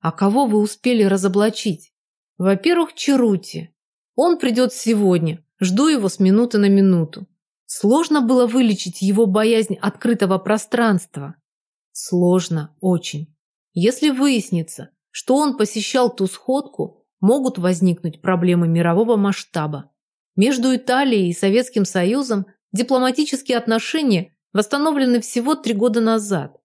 А кого вы успели разоблачить? Во-первых, Чарути. Он придет сегодня. Жду его с минуты на минуту. Сложно было вылечить его боязнь открытого пространства. Сложно, очень. Если выяснится, что он посещал ту сходку, могут возникнуть проблемы мирового масштаба. Между Италией и Советским Союзом дипломатические отношения восстановлены всего три года назад.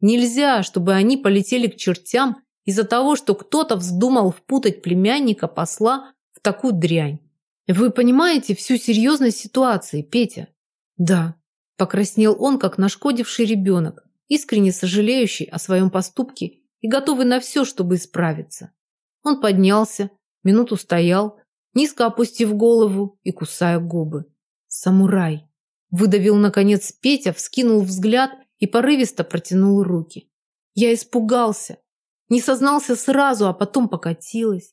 Нельзя, чтобы они полетели к чертям из-за того, что кто-то вздумал впутать племянника посла в такую дрянь. Вы понимаете всю серьезность ситуации, Петя? Да, покраснел он, как нашкодивший ребенок, искренне сожалеющий о своем поступке и готовый на все, чтобы исправиться. Он поднялся, минуту стоял, низко опустив голову и кусая губы. «Самурай!» Выдавил, наконец, Петя, вскинул взгляд и порывисто протянул руки. Я испугался. Не сознался сразу, а потом покатилась.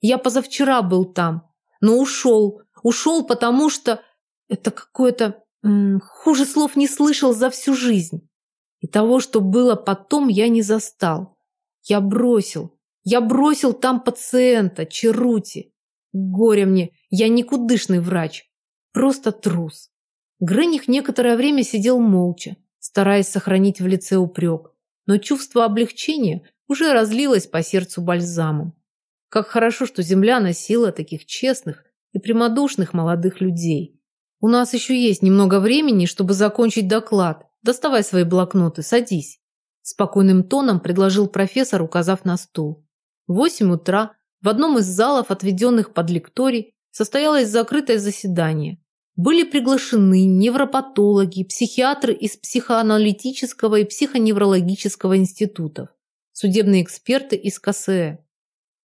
Я позавчера был там, но ушел. Ушел, потому что это какое-то... Хуже слов не слышал за всю жизнь. И того, что было потом, я не застал. Я бросил. Я бросил там пациента, Черути. Горе мне, я никудышный врач. Просто трус. Грыних некоторое время сидел молча, стараясь сохранить в лице упрек, но чувство облегчения уже разлилось по сердцу бальзамом. Как хорошо, что земля носила таких честных и прямодушных молодых людей. У нас еще есть немного времени, чтобы закончить доклад. Доставай свои блокноты, садись. Спокойным тоном предложил профессор, указав на стул. Восемь утра в одном из залов, отведенных под лекторий, состоялось закрытое заседание. Были приглашены невропатологи, психиатры из психоаналитического и психоневрологического институтов, судебные эксперты из КСЭ.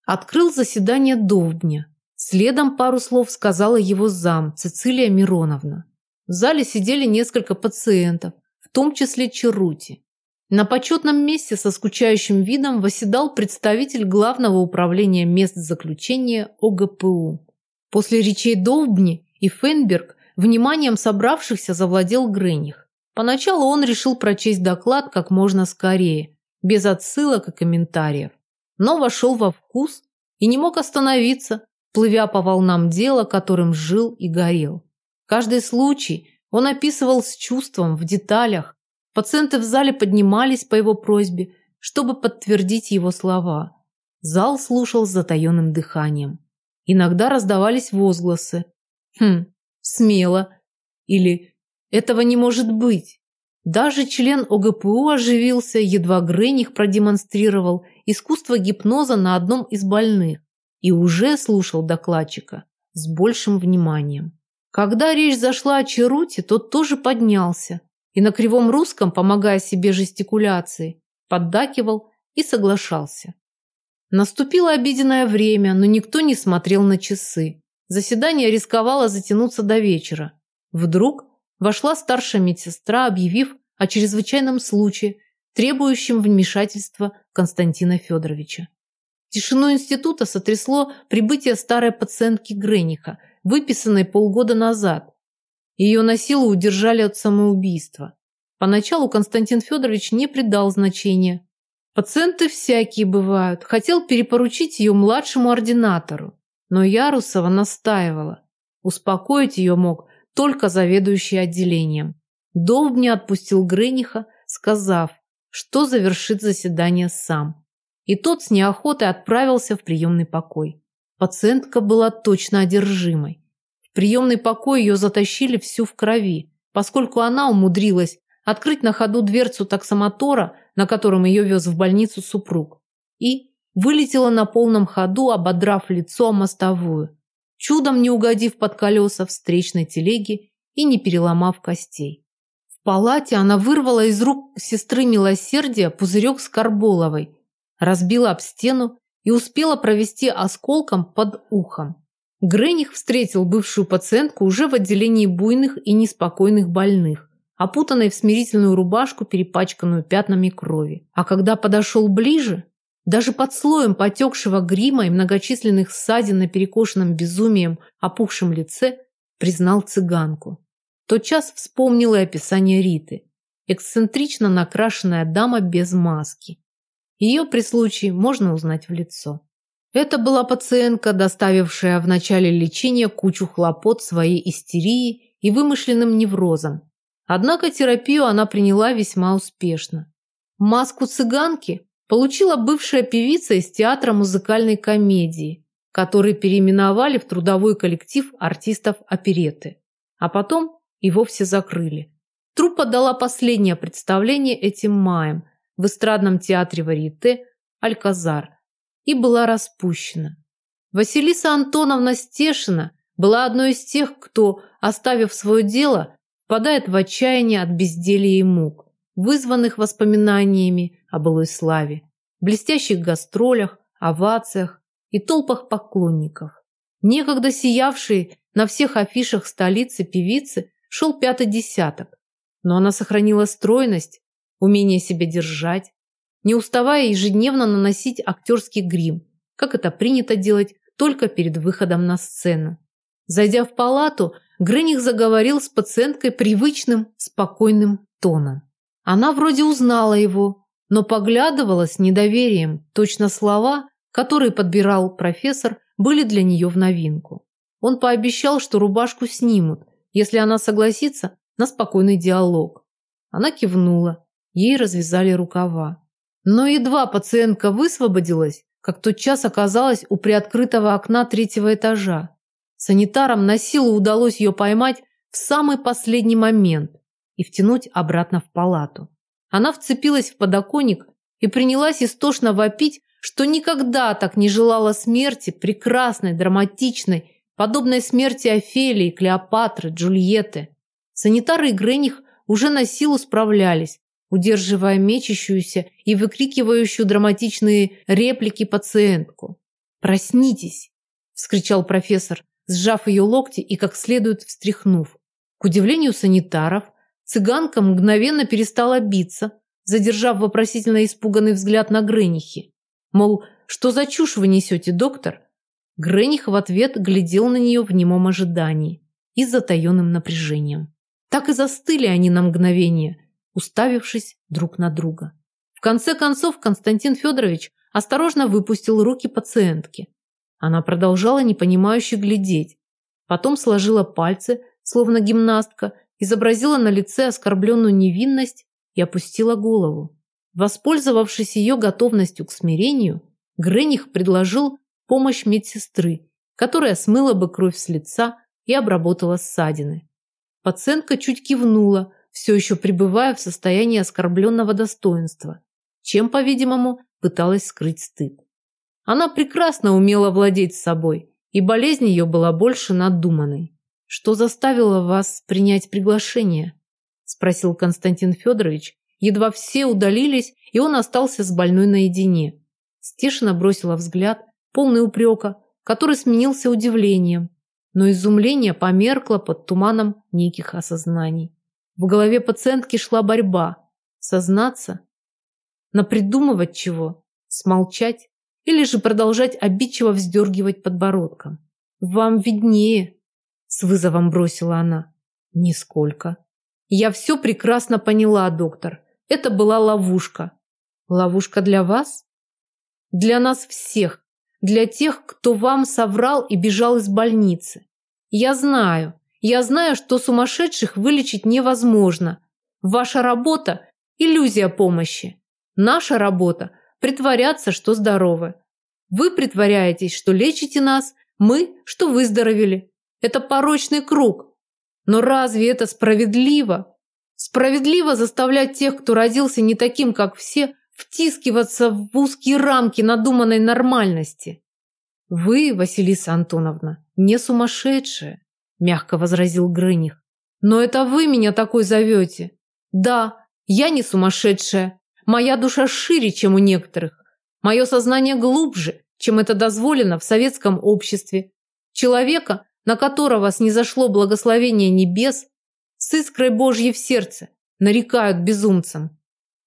Открыл заседание Довбня. Следом пару слов сказала его зам Цицилия Мироновна. В зале сидели несколько пациентов, в том числе Черути. На почетном месте со скучающим видом восседал представитель Главного управления мест заключения ОГПУ. После речей Довбни и Фенберг Вниманием собравшихся завладел Грыних. Поначалу он решил прочесть доклад как можно скорее, без отсылок и комментариев. Но вошел во вкус и не мог остановиться, плывя по волнам дела, которым жил и горел. Каждый случай он описывал с чувством, в деталях. Пациенты в зале поднимались по его просьбе, чтобы подтвердить его слова. Зал слушал с затаенным дыханием. Иногда раздавались возгласы. «Хм, смело. Или этого не может быть. Даже член ОГПУ оживился, едва Грених продемонстрировал искусство гипноза на одном из больных и уже слушал докладчика с большим вниманием. Когда речь зашла о Черуте, тот тоже поднялся и на кривом русском, помогая себе жестикуляцией, поддакивал и соглашался. Наступило обеденное время, но никто не смотрел на часы. Заседание рисковало затянуться до вечера. Вдруг вошла старшая медсестра, объявив о чрезвычайном случае, требующем вмешательства Константина Федоровича. Тишину института сотрясло прибытие старой пациентки Грениха, выписанной полгода назад. Ее на силу удержали от самоубийства. Поначалу Константин Федорович не придал значения. Пациенты всякие бывают. Хотел перепоручить ее младшему ординатору. Но Ярусова настаивала. Успокоить ее мог только заведующий отделением. Довбня отпустил Грениха, сказав, что завершит заседание сам. И тот с неохотой отправился в приемный покой. Пациентка была точно одержимой. В приемный покой ее затащили всю в крови, поскольку она умудрилась открыть на ходу дверцу таксомотора, на котором ее вез в больницу супруг, и вылетела на полном ходу, ободрав лицо мостовую, чудом не угодив под колеса встречной телеги и не переломав костей палате она вырвала из рук сестры милосердия пузырек с карболовой, разбила об стену и успела провести осколком под ухом. Грених встретил бывшую пациентку уже в отделении буйных и неспокойных больных, опутанной в смирительную рубашку, перепачканную пятнами крови. А когда подошел ближе, даже под слоем потекшего грима и многочисленных ссадин на перекошенном безумием опухшем лице признал цыганку. Тотчас вспомнила описание Риты. Эксцентрично накрашенная дама без маски. Ее при случае можно узнать в лицо. Это была пациентка, доставившая в начале лечения кучу хлопот своей истерии и вымышленным неврозом. Однако терапию она приняла весьма успешно. Маску цыганки получила бывшая певица из театра музыкальной комедии, который переименовали в трудовой коллектив артистов опереты. А потом и вовсе закрыли. Труппа дала последнее представление этим маем в эстрадном театре Варьете «Альказар» и была распущена. Василиса Антоновна Стешина была одной из тех, кто, оставив свое дело, впадает в отчаяние от безделия и мук, вызванных воспоминаниями о былой славе, блестящих гастролях, овациях и толпах поклонников. Некогда сиявшие на всех афишах столицы певицы шел пятый десяток, но она сохранила стройность, умение себя держать, не уставая ежедневно наносить актерский грим, как это принято делать только перед выходом на сцену. Зайдя в палату, Грених заговорил с пациенткой привычным, спокойным тоном. Она вроде узнала его, но поглядывала с недоверием. Точно слова, которые подбирал профессор, были для нее в новинку. Он пообещал, что рубашку снимут, если она согласится на спокойный диалог. Она кивнула, ей развязали рукава. Но едва пациентка высвободилась, как тотчас оказалась у приоткрытого окна третьего этажа. Санитарам на силу удалось ее поймать в самый последний момент и втянуть обратно в палату. Она вцепилась в подоконник и принялась истошно вопить, что никогда так не желала смерти, прекрасной, драматичной подобной смерти Офелии, Клеопатры, Джульетты. Санитары и Грених уже на силу справлялись, удерживая мечущуюся и выкрикивающую драматичные реплики пациентку. «Проснитесь!» – вскричал профессор, сжав ее локти и как следует встряхнув. К удивлению санитаров, цыганка мгновенно перестала биться, задержав вопросительно испуганный взгляд на Гренихи. Мол, что за чушь вы несете, доктор? Грених в ответ глядел на нее в немом ожидании и с затаенным напряжением. Так и застыли они на мгновение, уставившись друг на друга. В конце концов Константин Федорович осторожно выпустил руки пациентки. Она продолжала непонимающе глядеть. Потом сложила пальцы, словно гимнастка, изобразила на лице оскорбленную невинность и опустила голову. Воспользовавшись ее готовностью к смирению, Грених предложил помощь медсестры, которая смыла бы кровь с лица и обработала ссадины. Пациентка чуть кивнула, все еще пребывая в состоянии оскорбленного достоинства, чем, по-видимому, пыталась скрыть стыд. Она прекрасно умела владеть собой, и болезнь ее была больше надуманной. «Что заставило вас принять приглашение?» – спросил Константин Федорович. Едва все удалились, и он остался с больной наедине. Стешина бросила взгляд полный упрека, который сменился удивлением, но изумление померкло под туманом неких осознаний. В голове пациентки шла борьба. Сознаться? Напридумывать чего? смолчать или же продолжать обидчиво вздергивать подбородком. «Вам виднее», – с вызовом бросила она. «Нисколько». «Я все прекрасно поняла, доктор. Это была ловушка». «Ловушка для вас?» «Для нас всех. Для тех, кто вам соврал и бежал из больницы. Я знаю, я знаю, что сумасшедших вылечить невозможно. Ваша работа – иллюзия помощи. Наша работа – притворяться, что здоровы. Вы притворяетесь, что лечите нас, мы, что выздоровели. Это порочный круг. Но разве это справедливо? Справедливо заставлять тех, кто родился не таким, как все, втискиваться в узкие рамки надуманной нормальности. Вы, Василиса Антоновна, не сумасшедшая, мягко возразил Грыних. Но это вы меня такой зовете. Да, я не сумасшедшая. Моя душа шире, чем у некоторых. Мое сознание глубже, чем это дозволено в советском обществе. Человека, на которого снизошло благословение небес, с искрой Божьей в сердце, нарекают безумцем.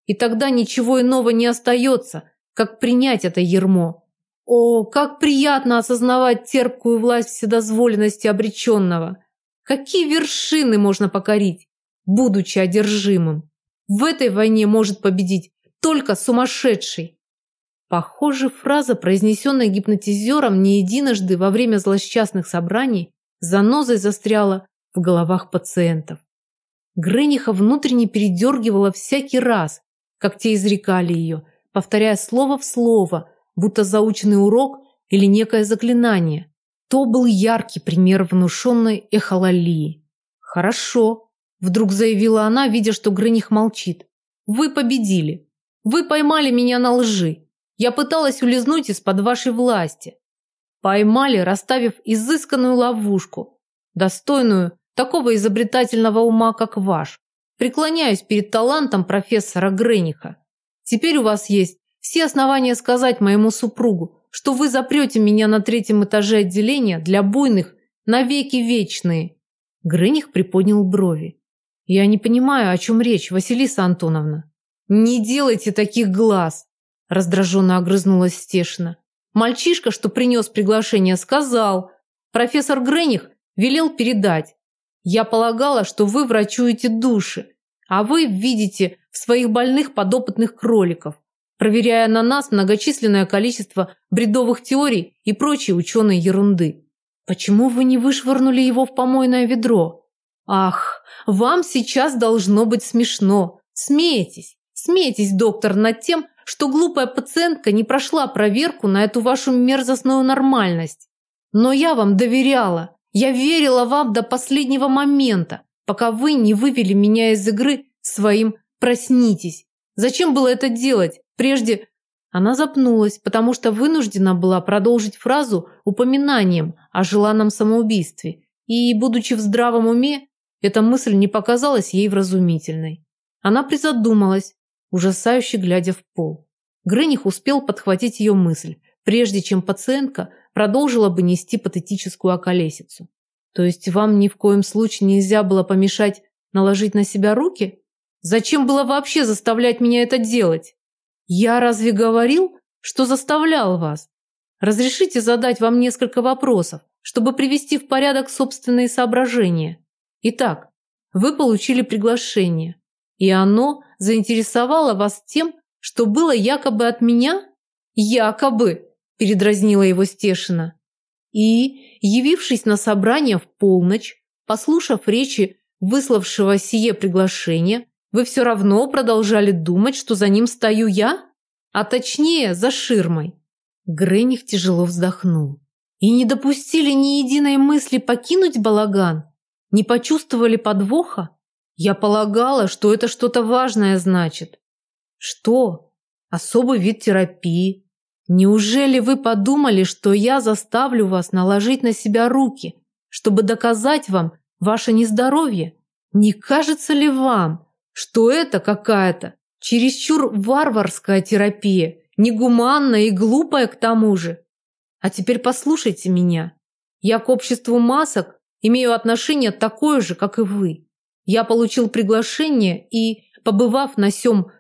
И тогда ничего иного не остается, как принять это ермо. О, как приятно осознавать терпкую власть вседозволенности обреченного. Какие вершины можно покорить, будучи одержимым. В этой войне может победить только сумасшедший. Похоже, фраза, произнесенная гипнотизером не единожды во время злосчастных собраний, занозой застряла в головах пациентов. Грыниха внутренне передергивала всякий раз, как те изрекали ее, повторяя слово в слово, будто заученный урок или некое заклинание. То был яркий пример внушенной эхололии. «Хорошо», – вдруг заявила она, видя, что Грыних молчит. «Вы победили. Вы поймали меня на лжи. Я пыталась улизнуть из-под вашей власти. Поймали, расставив изысканную ловушку, достойную такого изобретательного ума, как ваш. Преклоняюсь перед талантом профессора Грениха. Теперь у вас есть все основания сказать моему супругу, что вы запрете меня на третьем этаже отделения для буйных навеки вечные. Грыних приподнял брови. Я не понимаю, о чем речь, Василиса Антоновна. Не делайте таких глаз, раздраженно огрызнулась Стешина. Мальчишка, что принес приглашение, сказал. Профессор Грених велел передать. Я полагала, что вы врачуете души, а вы видите в своих больных подопытных кроликов, проверяя на нас многочисленное количество бредовых теорий и прочей ученой ерунды. Почему вы не вышвырнули его в помойное ведро? Ах, вам сейчас должно быть смешно. Смеетесь, смеетесь, доктор, над тем, что глупая пациентка не прошла проверку на эту вашу мерзостную нормальность. Но я вам доверяла. Я верила вам до последнего момента, пока вы не вывели меня из игры своим «проснитесь». Зачем было это делать? Прежде она запнулась, потому что вынуждена была продолжить фразу упоминанием о желанном самоубийстве. И, будучи в здравом уме, эта мысль не показалась ей вразумительной. Она призадумалась, ужасающе глядя в пол. Грених успел подхватить ее мысль, прежде чем пациентка продолжила бы нести патетическую околесицу. То есть вам ни в коем случае нельзя было помешать наложить на себя руки? Зачем было вообще заставлять меня это делать? Я разве говорил, что заставлял вас? Разрешите задать вам несколько вопросов, чтобы привести в порядок собственные соображения. Итак, вы получили приглашение, и оно заинтересовало вас тем, что было якобы от меня? Якобы, передразнила его Стешина. И, явившись на собрание в полночь, послушав речи выславшего сие приглашение, вы все равно продолжали думать, что за ним стою я? А точнее, за ширмой. Грених тяжело вздохнул. И не допустили ни единой мысли покинуть балаган? Не почувствовали подвоха? Я полагала, что это что-то важное значит. Что? Особый вид терапии, Неужели вы подумали, что я заставлю вас наложить на себя руки, чтобы доказать вам ваше нездоровье? Не кажется ли вам, что это какая-то чересчур варварская терапия, негуманная и глупая к тому же? А теперь послушайте меня. Я к обществу масок имею отношение такое же, как и вы. Я получил приглашение и, побывав на сём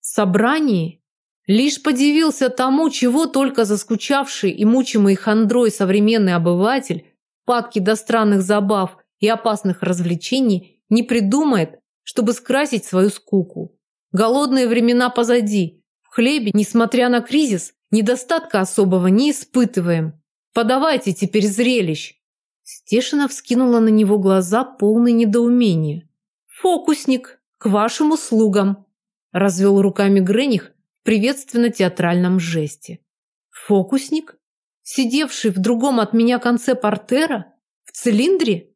собрании, Лишь подивился тому, чего только заскучавший и мучимый хандрой современный обыватель, падки до странных забав и опасных развлечений, не придумает, чтобы скрасить свою скуку. Голодные времена позади. В хлебе, несмотря на кризис, недостатка особого не испытываем. Подавайте теперь зрелищ. Стешина вскинула на него глаза, полные недоумения. «Фокусник, к вашим услугам!» Развел руками Грених в приветственно-театральном жесте. «Фокусник? Сидевший в другом от меня конце портера? В цилиндре?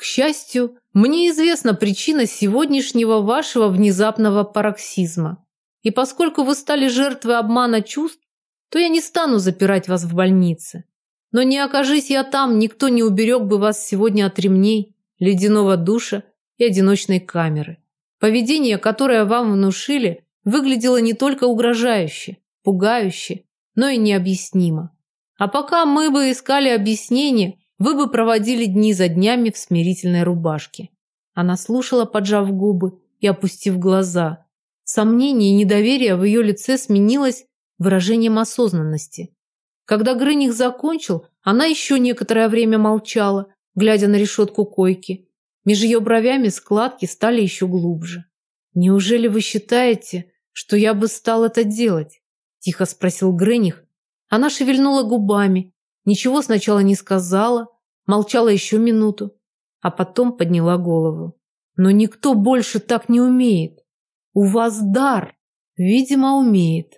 К счастью, мне известна причина сегодняшнего вашего внезапного пароксизма. И поскольку вы стали жертвой обмана чувств, то я не стану запирать вас в больнице. Но не окажись я там, никто не уберег бы вас сегодня от ремней, ледяного душа и одиночной камеры. Поведение, которое вам внушили, выглядело не только угрожающе, пугающе, но и необъяснимо. А пока мы бы искали объяснение, вы бы проводили дни за днями в смирительной рубашке. Она слушала, поджав губы и опустив глаза. Сомнение и недоверие в ее лице сменилось выражением осознанности. Когда Грыних закончил, она еще некоторое время молчала, глядя на решетку койки. Меж ее бровями складки стали еще глубже. «Неужели вы считаете, что я бы стал это делать?» – тихо спросил Грених. Она шевельнула губами, ничего сначала не сказала, молчала еще минуту, а потом подняла голову. «Но никто больше так не умеет. У вас дар, видимо, умеет».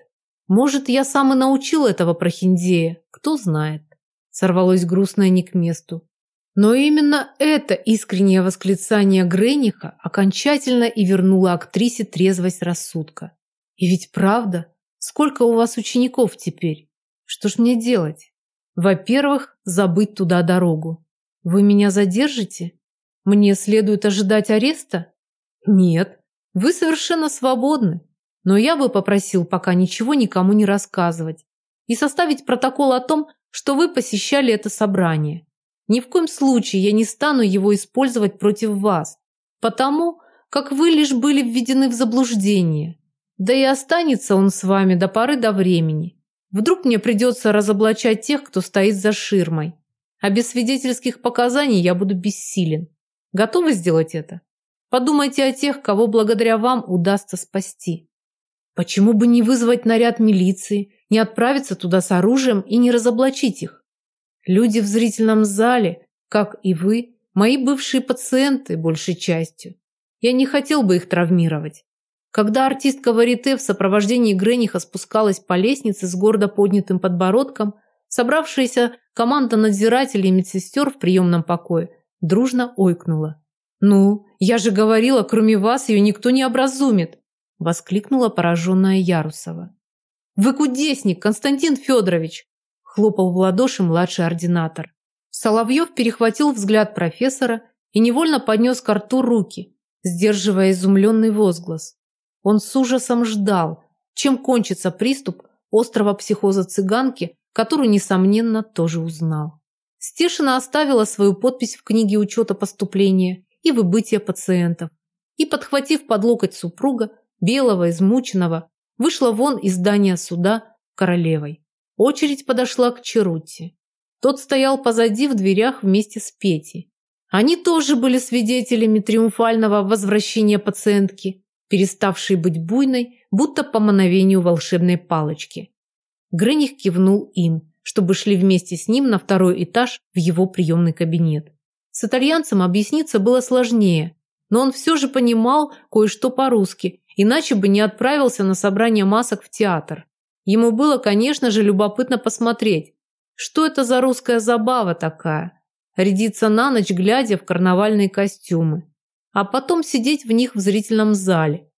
Может, я сам и научил этого прохиндея, кто знает. Сорвалось грустное не к месту. Но именно это искреннее восклицание Грениха окончательно и вернуло актрисе трезвость рассудка. И ведь правда, сколько у вас учеников теперь? Что ж мне делать? Во-первых, забыть туда дорогу. Вы меня задержите? Мне следует ожидать ареста? Нет, вы совершенно свободны. Но я бы попросил пока ничего никому не рассказывать и составить протокол о том, что вы посещали это собрание. Ни в коем случае я не стану его использовать против вас, потому как вы лишь были введены в заблуждение. Да и останется он с вами до поры до времени. Вдруг мне придется разоблачать тех, кто стоит за ширмой. А без свидетельских показаний я буду бессилен. Готовы сделать это? Подумайте о тех, кого благодаря вам удастся спасти. Почему бы не вызвать наряд милиции, не отправиться туда с оружием и не разоблачить их? Люди в зрительном зале, как и вы, мои бывшие пациенты, большей частью. Я не хотел бы их травмировать. Когда артистка Варите в сопровождении Грениха спускалась по лестнице с гордо поднятым подбородком, собравшаяся команда надзирателей и медсестер в приемном покое дружно ойкнула. «Ну, я же говорила, кроме вас ее никто не образумит!» воскликнула пораженная Ярусова. «Вы кудесник, Константин Федорович!» хлопал в ладоши младший ординатор. Соловьев перехватил взгляд профессора и невольно поднес к рту руки, сдерживая изумленный возглас. Он с ужасом ждал, чем кончится приступ острого психоза цыганки, которую, несомненно, тоже узнал. Стешина оставила свою подпись в книге учета поступления и выбытия пациентов и, подхватив под локоть супруга, белого, измученного, вышла вон из здания суда королевой. Очередь подошла к Черутти. Тот стоял позади в дверях вместе с Петей. Они тоже были свидетелями триумфального возвращения пациентки, переставшей быть буйной, будто по мановению волшебной палочки. Грених кивнул им, чтобы шли вместе с ним на второй этаж в его приемный кабинет. С итальянцем объясниться было сложнее, но он все же понимал кое-что по-русски Иначе бы не отправился на собрание масок в театр. Ему было, конечно же, любопытно посмотреть, что это за русская забава такая. Рядиться на ночь, глядя в карнавальные костюмы. А потом сидеть в них в зрительном зале.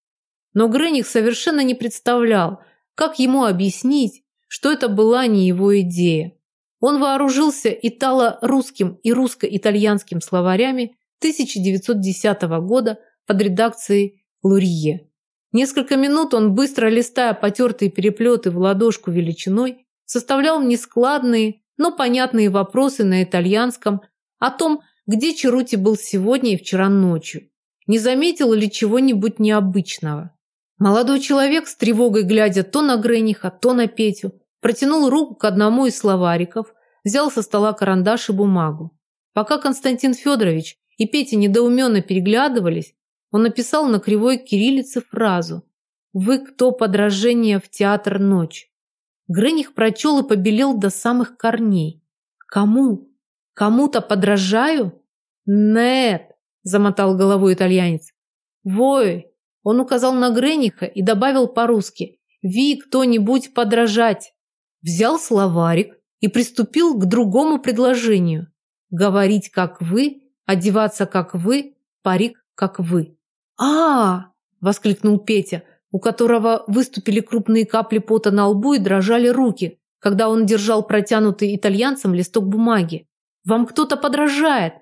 Но Грених совершенно не представлял, как ему объяснить, что это была не его идея. Он вооружился итало-русским и русско-итальянским словарями 1910 года под редакцией Лурье. Несколько минут он, быстро листая потертые переплеты в ладошку величиной, составлял нескладные, но понятные вопросы на итальянском о том, где Черути был сегодня и вчера ночью. Не заметил ли чего-нибудь необычного? Молодой человек, с тревогой глядя то на Грениха, то на Петю, протянул руку к одному из словариков, взял со стола карандаш и бумагу. Пока Константин Федорович и Петя недоуменно переглядывались, он написал на кривой кириллице фразу «Вы кто подражение в театр ночь?» Грених прочел и побелел до самых корней. «Кому? Кому-то подражаю?» «Нет», – замотал головой итальянец. «Вой!» – он указал на Грениха и добавил по-русски «Ви кто-нибудь подражать!» Взял словарик и приступил к другому предложению. Говорить как вы, одеваться как вы, парик как вы. а, -а, воскликнул Петя, у которого выступили крупные капли пота на лбу и дрожали руки, когда он держал протянутый итальянцем листок бумаги. «Вам кто-то подражает!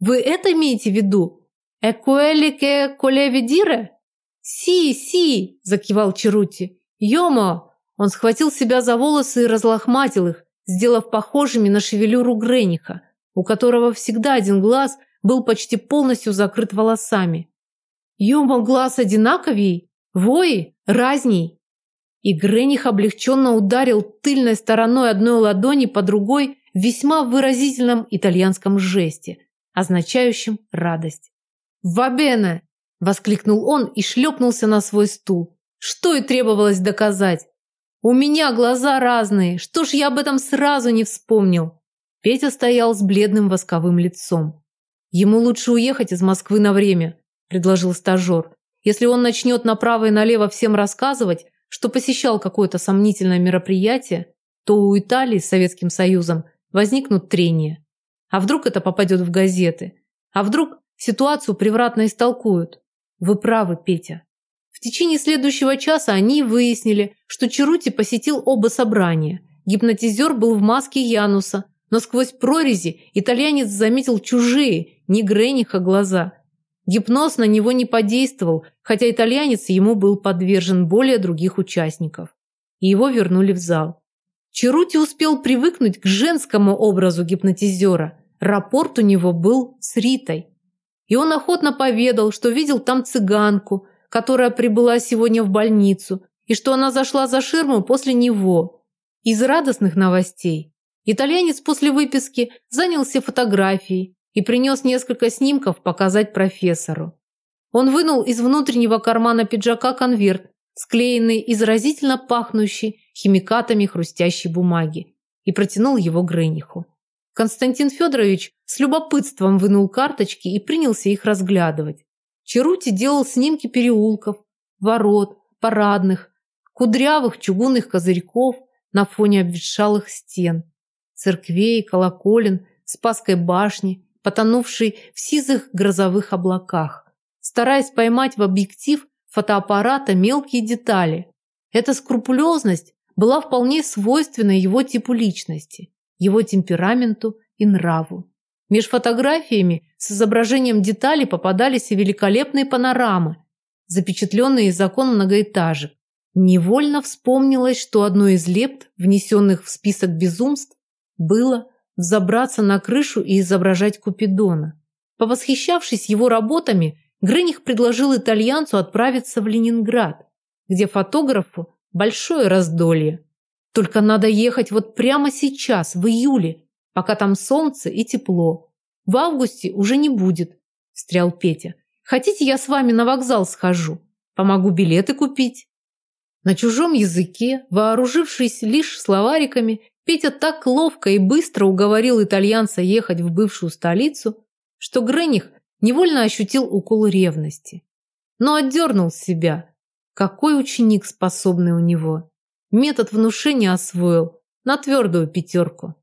Вы это имеете в виду? Экуэлике колеви дире?» «Си, си!» – закивал Черути. «Йомо!» Он схватил себя за волосы и разлохматил их, сделав похожими на шевелюру Грениха, у которого всегда один глаз был почти полностью закрыт волосами. «Йомо, глаз одинаковей? Вои? Разней?» И Грених облегченно ударил тыльной стороной одной ладони по другой в весьма выразительном итальянском жесте, означающем радость. «Вабене!» – воскликнул он и шлепнулся на свой стул. Что и требовалось доказать. У меня глаза разные, что ж я об этом сразу не вспомнил? Петя стоял с бледным восковым лицом. Ему лучше уехать из Москвы на время, предложил стажер. Если он начнет направо и налево всем рассказывать, что посещал какое-то сомнительное мероприятие, то у Италии с Советским Союзом возникнут трения. А вдруг это попадет в газеты? А вдруг ситуацию превратно истолкуют? Вы правы, Петя. В течение следующего часа они выяснили, что Черути посетил оба собрания. Гипнотизер был в маске Януса, но сквозь прорези итальянец заметил чужие, не Грениха, глаза. Гипноз на него не подействовал, хотя итальянец ему был подвержен более других участников. И его вернули в зал. Черути успел привыкнуть к женскому образу гипнотизера. Рапорт у него был с Ритой. И он охотно поведал, что видел там цыганку – которая прибыла сегодня в больницу, и что она зашла за ширму после него. Из радостных новостей итальянец после выписки занялся фотографией и принес несколько снимков показать профессору. Он вынул из внутреннего кармана пиджака конверт, склеенный из разительно пахнущей химикатами хрустящей бумаги, и протянул его Грениху. Константин Федорович с любопытством вынул карточки и принялся их разглядывать. Черути делал снимки переулков, ворот, парадных, кудрявых чугунных козырьков на фоне обветшалых стен, церквей, колоколен, Спасской башни, потонувшей в сизых грозовых облаках, стараясь поймать в объектив фотоаппарата мелкие детали. Эта скрупулезность была вполне свойственна его типу личности, его темпераменту и нраву. Меж фотографиями с изображением деталей попадались и великолепные панорамы, запечатленные из окон многоэтажек. Невольно вспомнилось, что одной из лепт, внесенных в список безумств, было взобраться на крышу и изображать Купидона. Повосхищавшись его работами, Грених предложил итальянцу отправиться в Ленинград, где фотографу большое раздолье. Только надо ехать вот прямо сейчас, в июле, пока там солнце и тепло. В августе уже не будет, встрял Петя. Хотите, я с вами на вокзал схожу? Помогу билеты купить. На чужом языке, вооружившись лишь словариками, Петя так ловко и быстро уговорил итальянца ехать в бывшую столицу, что Грених невольно ощутил укол ревности. Но отдернул себя. Какой ученик способный у него. Метод внушения освоил на твердую пятерку.